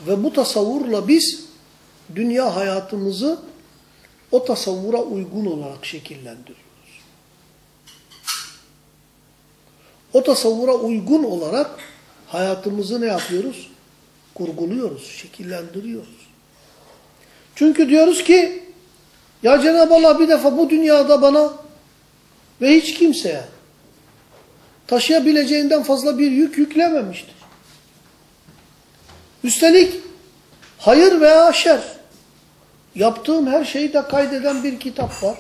Ve bu tasavvurla biz dünya hayatımızı o tasavvura uygun olarak şekillendiriyoruz. O tasavvura uygun olarak hayatımızı ne yapıyoruz? Kurguluyoruz, şekillendiriyoruz. Çünkü diyoruz ki ya Cenab-ı Allah bir defa bu dünyada bana ve hiç kimseye taşıyabileceğinden fazla bir yük yüklememiştir. Üstelik hayır veya şer yaptığım her şeyi de kaydeden bir kitap var.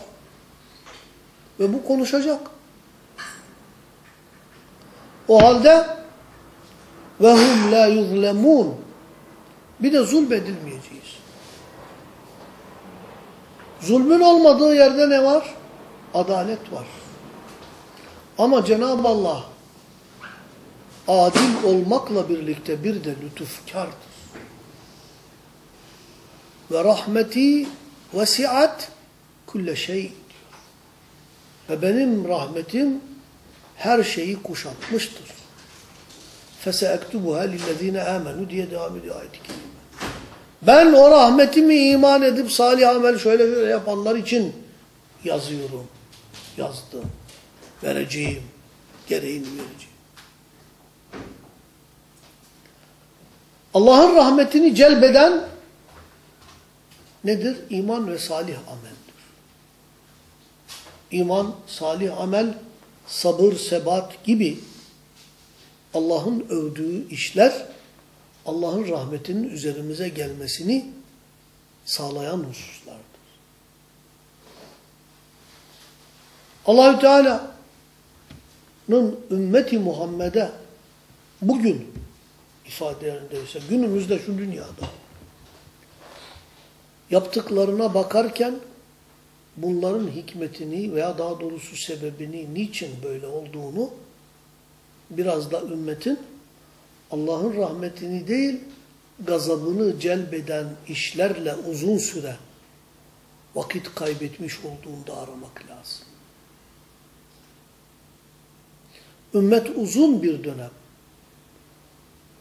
Ve bu konuşacak. O halde ve hum la yuzlemun bir de zulmedilmeyeceğiz. Zulmün olmadığı yerde ne var? Adalet var. Ama Cenab-ı Allah adil olmakla birlikte bir de lütufkardır. Ve rahmeti vesiat kulle şey Ve benim rahmetim her şeyi kuşatmıştır. فَسَاَكْتُبُهَا لِلَّذ۪ينَ آمَنُوا diye devam ediyor ayet-i Ben o rahmetimi iman edip salih amel şöyle şöyle yapanlar için yazıyorum. Yazdım. Vereceğim. Gereğini vereceğim. Allah'ın rahmetini celbeden nedir? İman ve salih ameldir. İman, salih amel, sabır, sebat gibi Allah'ın övdüğü işler Allah'ın rahmetinin üzerimize gelmesini sağlayan hususlardır. Allahü Teala'nın ümmeti Muhammed'e bugün ifade yerindeyse günümüzde şu dünyada yaptıklarına bakarken bunların hikmetini veya daha doğrusu sebebini, niçin böyle olduğunu biraz da ümmetin Allah'ın rahmetini değil, gazabını celbeden işlerle uzun süre vakit kaybetmiş olduğunda aramak lazım. Ümmet uzun bir dönem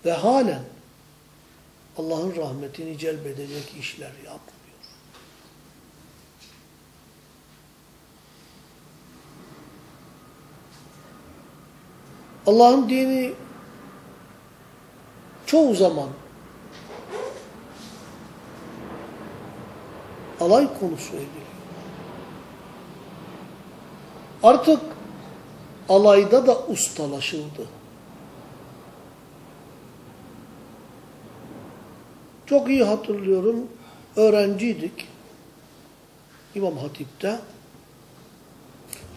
ve halen Allah'ın rahmetini celbedecek işler yapmıyor. Allah'ın dini çoğu zaman alay konusu ediliyor. Artık alayda da ustalaşıldı. Çok iyi hatırlıyorum, öğrenciydik İmam Hatip'te.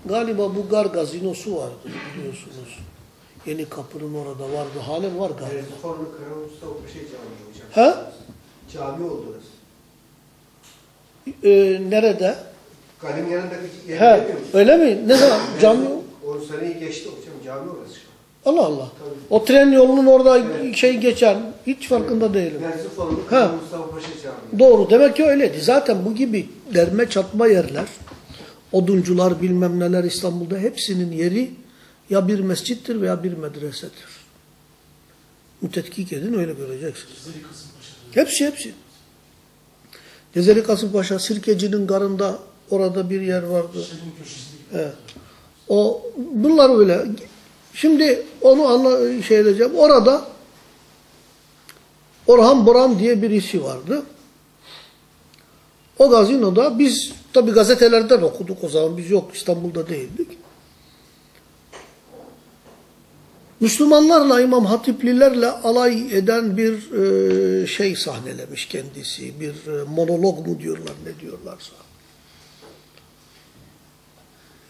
Galiba bu gar gazinosu vardı biliyorsunuz. Yeni kapının orada vardı. Halen var galiba.
Evet, sonra Kıran Mustafa Paşa Camii hocam.
He?
Cami oldu orası.
Ee, nerede?
Galim yanındaki yer
He,
musun?
öyle mi? Ne zaman? Cami?
O seneyi geçti hocam. Cami orası şu
Allah Allah.
Tabii.
O tren yolunun orada
Evet.
şey geçen hiç farkında değilim.
an. Mersi falan
Ha.
Kıran Mustafa Paşa Camii.
Doğru. Demek ki öyleydi. Zaten bu gibi derme çatma yerler, oduncular bilmem neler İstanbul'da hepsinin yeri ya bir mescittir veya bir medresedir. Mütetkik edin öyle göreceksiniz. Hepsi hepsi. Cezeri Kasımpaşa, Sirkeci'nin garında orada bir yer vardı. Evet. O, bunlar öyle. Şimdi onu anla, şey edeceğim. Orada Orhan Boran diye birisi vardı. O gazinoda biz tabi gazetelerden okuduk o zaman biz yok İstanbul'da değildik. Müslümanlarla İmam Hatiplilerle alay eden bir e, şey sahnelemiş kendisi. Bir e, monolog mu diyorlar ne diyorlarsa.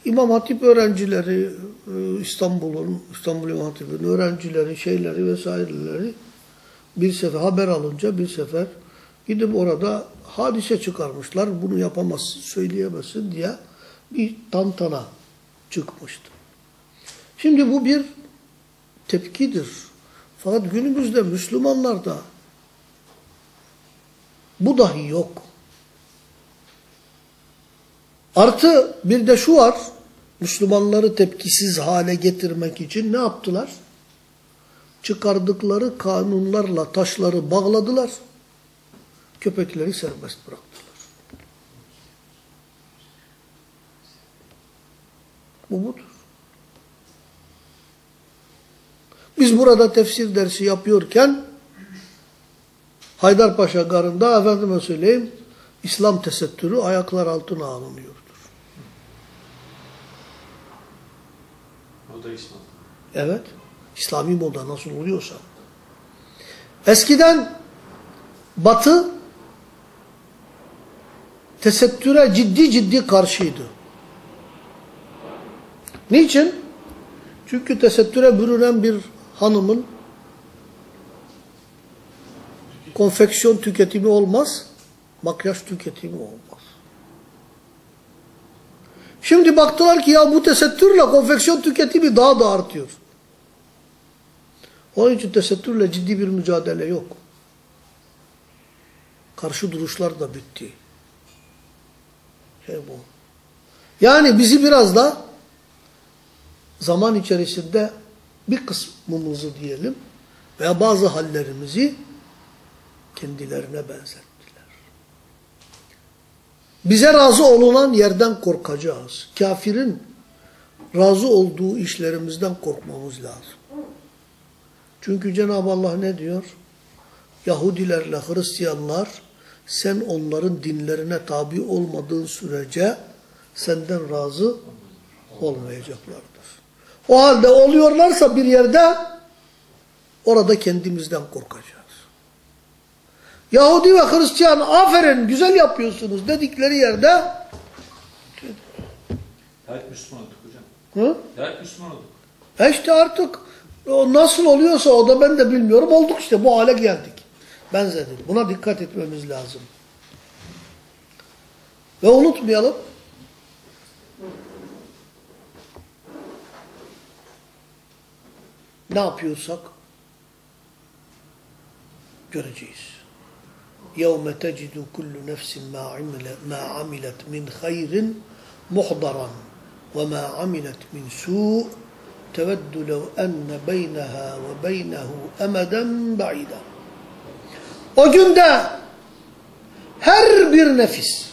İmam Hatip öğrencileri e, İstanbul'un, İstanbul İmam Hatip'in öğrencileri, şeyleri vesaireleri bir sefer haber alınca bir sefer gidip orada hadise çıkarmışlar. Bunu yapamazsın, söyleyemezsin diye bir tantana çıkmıştı. Şimdi bu bir tepkidir. Fakat günümüzde Müslümanlarda bu dahi yok. Artı bir de şu var, Müslümanları tepkisiz hale getirmek için ne yaptılar? Çıkardıkları kanunlarla taşları bağladılar, köpekleri serbest bıraktılar. Bu budur. Biz burada tefsir dersi yapıyorken Haydarpaşa garında efendime söyleyeyim İslam tesettürü ayaklar altına alınıyordur.
O da İslam.
Evet. İslami moda nasıl oluyorsa. Eskiden Batı tesettüre ciddi ciddi karşıydı. Niçin? Çünkü tesettüre bürünen bir hanımın konfeksiyon tüketimi olmaz, makyaj tüketimi olmaz. Şimdi baktılar ki ya bu tesettürle konfeksiyon tüketimi daha da artıyor. Onun için tesettürle ciddi bir mücadele yok. Karşı duruşlar da bitti. Şey bu. Yani bizi biraz da zaman içerisinde bir kısmımızı diyelim veya bazı hallerimizi kendilerine benzettiler. Bize razı olunan yerden korkacağız. Kafirin razı olduğu işlerimizden korkmamız lazım. Çünkü Cenab-ı Allah ne diyor? Yahudilerle Hristiyanlar sen onların dinlerine tabi olmadığın sürece senden razı olmayacaklardır. O halde oluyorlarsa bir yerde orada kendimizden korkacağız. Yahudi ve Hristiyan aferin güzel yapıyorsunuz dedikleri yerde
Gayet Müslüman olduk hocam.
hı?
Gayet Müslüman olduk.
E işte artık o nasıl oluyorsa o da ben de bilmiyorum. Olduk işte bu hale geldik. Benzedik. Buna dikkat etmemiz lazım. Ve unutmayalım, ne yapıyorsak göreceğiz. يَوْمَ تَجِدُ كُلُّ نَفْسٍ مَا عَمِلَتْ, مَا عَمِلَتْ مِنْ خَيْرٍ مُحْضَرًا وَمَا عَمِلَتْ مِنْ سُوءٍ تَوَدُّ لَوْ أَنَّ بَيْنَهَا وَبَيْنَهُ أَمَدًا بَعِيدًا O günde her bir nefis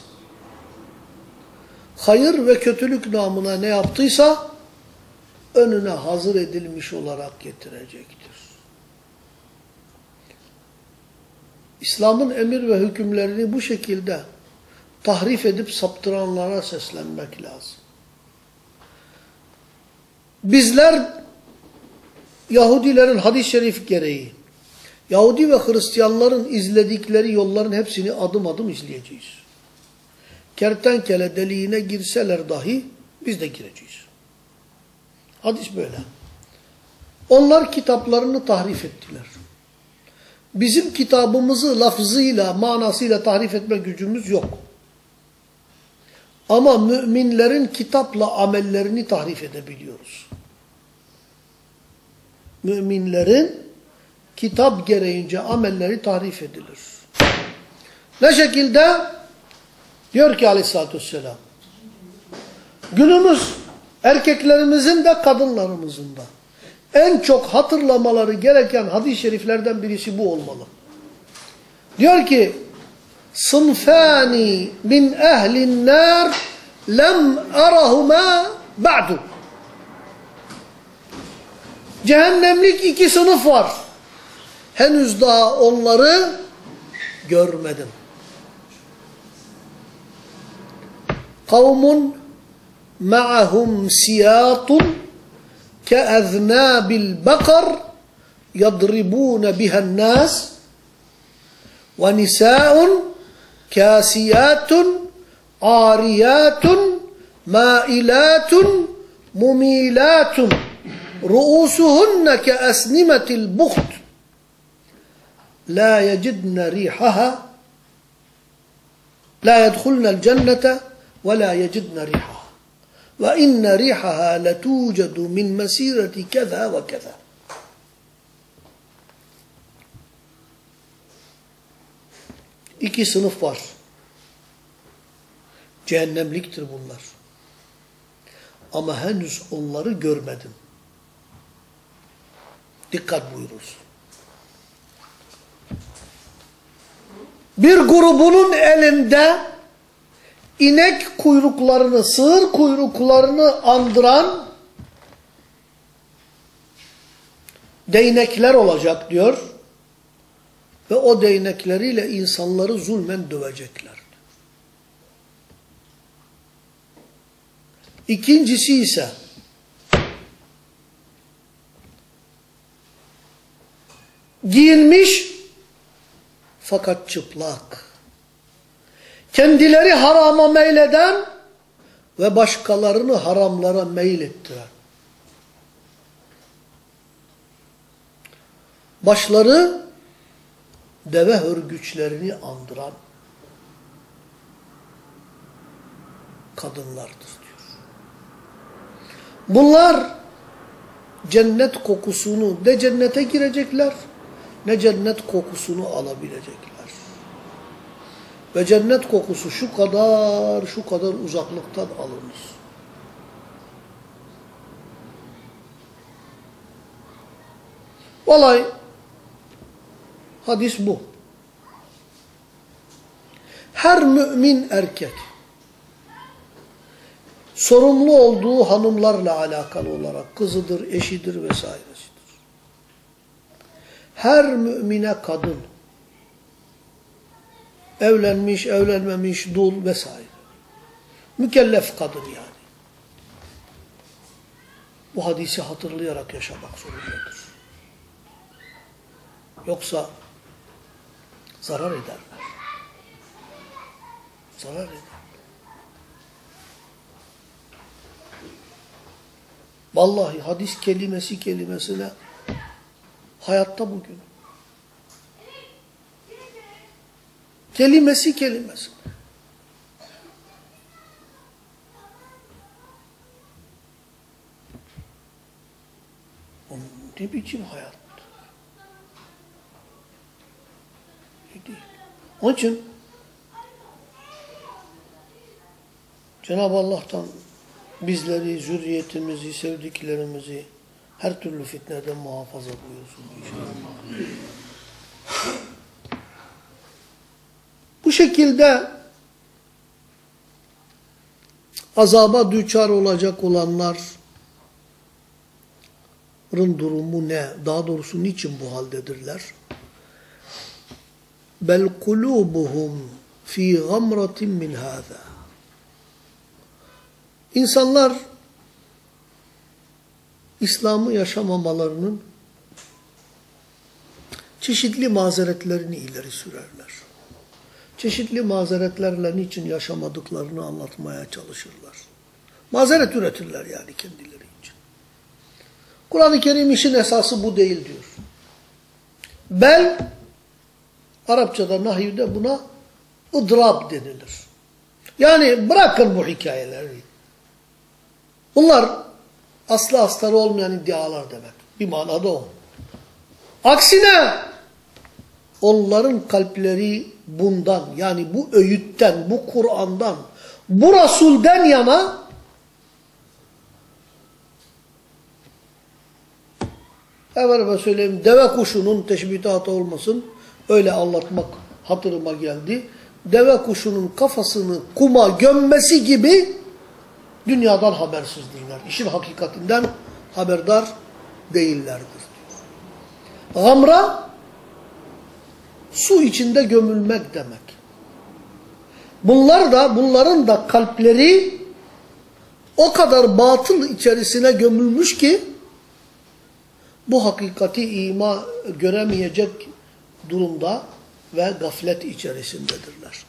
hayır ve kötülük namına ne yaptıysa önüne hazır edilmiş olarak getirecektir. İslam'ın emir ve hükümlerini bu şekilde tahrif edip saptıranlara seslenmek lazım. Bizler Yahudilerin hadis-i şerif gereği Yahudi ve Hristiyanların izledikleri yolların hepsini adım adım izleyeceğiz. Kertenkele deliğine girseler dahi biz de gireceğiz. Hadis böyle. Onlar kitaplarını tahrif ettiler. Bizim kitabımızı lafzıyla, manasıyla tahrif etme gücümüz yok. Ama müminlerin kitapla amellerini tahrif edebiliyoruz. Müminlerin kitap gereğince amelleri tahrif edilir. Ne şekilde? Diyor ki aleyhissalatü vesselam. Günümüz erkeklerimizin de kadınlarımızın da en çok hatırlamaları gereken hadis-i şeriflerden birisi bu olmalı. Diyor ki sınfani min ehlin nar lem arahuma ba'du. Cehennemlik iki sınıf var. Henüz daha onları görmedim. Kavmun ma'ahum siyatun كأذناب البقر يضربون بها الناس ونساء كاسيات عاريات مائلات مميلات رؤوسهن كأسنمة البخت. لا يجدن ريحها لا يدخلن الجنة ولا يجدن ريحها. Ve inne rihaha letucedu min mesireti keza ve keza. İki sınıf var. Cehennemliktir bunlar. Ama henüz onları görmedim. Dikkat buyuruz. Bir grubunun elinde inek kuyruklarını, sığır kuyruklarını andıran değnekler olacak diyor. Ve o değnekleriyle insanları zulmen dövecekler. İkincisi ise giyinmiş fakat çıplak kendileri harama meyleden ve başkalarını haramlara meylettiren. Başları deve hörgüçlerini andıran kadınlardır diyor. Bunlar cennet kokusunu ne cennete girecekler ne cennet kokusunu alabilecekler. Ve cennet kokusu şu kadar, şu kadar uzaklıktan alınır. Vallahi hadis bu. Her mümin erkek sorumlu olduğu hanımlarla alakalı olarak kızıdır, eşidir vesairesidir. Her mümine kadın evlenmiş, evlenmemiş, dul vesaire. Mükellef kadın yani. Bu hadisi hatırlayarak yaşamak zorundadır. Yoksa zarar ederler. Zarar eder. Vallahi hadis kelimesi kelimesine hayatta bugün Kelimesi kelimesi. O ne biçim hayat? Değil. Onun için Cenab-ı Allah'tan bizleri, zürriyetimizi, sevdiklerimizi her türlü fitneden muhafaza buyursun inşallah. Bu şekilde azaba düçar olacak olanların durumu ne? Daha doğrusu niçin bu haldedirler? Bel kulubuhum fi gamratin min hâzâ. İnsanlar İslam'ı yaşamamalarının çeşitli mazeretlerini ileri sürerler. Çeşitli mazeretlerle niçin yaşamadıklarını anlatmaya çalışırlar. Mazeret üretirler yani kendileri için. Kur'an-ı Kerim işin esası bu değil diyor. Bel, Arapçada, nahivde buna ıdrab denilir. Yani bırakın bu hikayeleri. Bunlar aslı astarı olmayan iddialar demek. Bir manada o. Aksine onların kalpleri bundan yani bu öğütten, bu Kur'an'dan, bu Resul'den yana efendime söyleyeyim deve kuşunun teşbihatı olmasın öyle anlatmak hatırıma geldi. Deve kuşunun kafasını kuma gömmesi gibi dünyadan habersizdirler. İşin hakikatinden haberdar değillerdir. Gamra su içinde gömülmek demek. Bunlar da bunların da kalpleri o kadar batıl içerisine gömülmüş ki bu hakikati ima göremeyecek durumda ve gaflet içerisindedirler.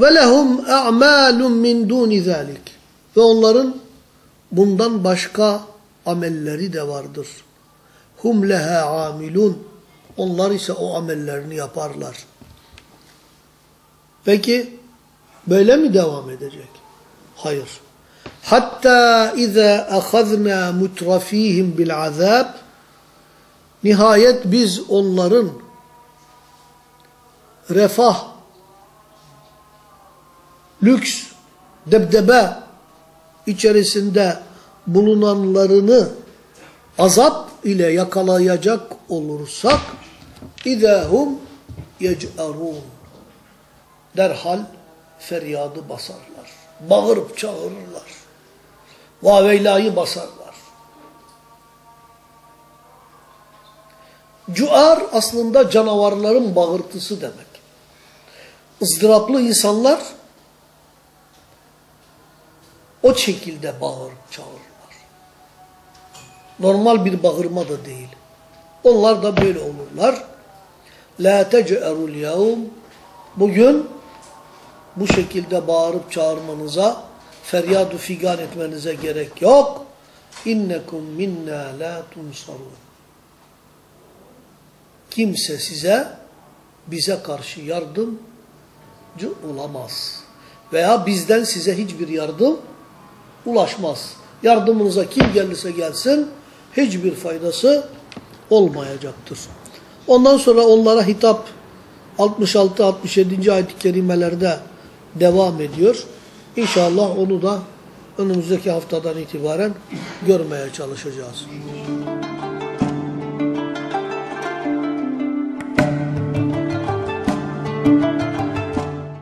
Ve lehum a'malun min duni zalik. Ve onların bundan başka amelleri de vardır. Hum leha amilun. Onlar ise o amellerini yaparlar. Peki böyle mi devam edecek? Hayır. Hatta iza akhazna mutrafihim bil azab nihayet biz onların refah lüks, debdebe içerisinde bulunanlarını azap ile yakalayacak olursak idahum yec'arun derhal feryadı basarlar. Bağırıp çağırırlar. Vaveylayı basarlar. Cuar aslında canavarların bağırtısı demek. ızdıraplı insanlar o şekilde bağırıp çağırırlar. Normal bir bağırma da değil. Onlar da böyle olurlar. La tec'erul yevm Bugün bu şekilde bağırıp çağırmanıza, feryadu figan etmenize gerek yok. İnnekum minna la tunsarun. Kimse size, bize karşı yardımcı olamaz. Veya bizden size hiçbir yardım ulaşmaz. Yardımınıza kim gelirse gelsin hiçbir faydası olmayacaktır. Ondan sonra onlara hitap 66-67. ayet-i kerimelerde devam ediyor. İnşallah onu da önümüzdeki haftadan itibaren görmeye çalışacağız. Müzik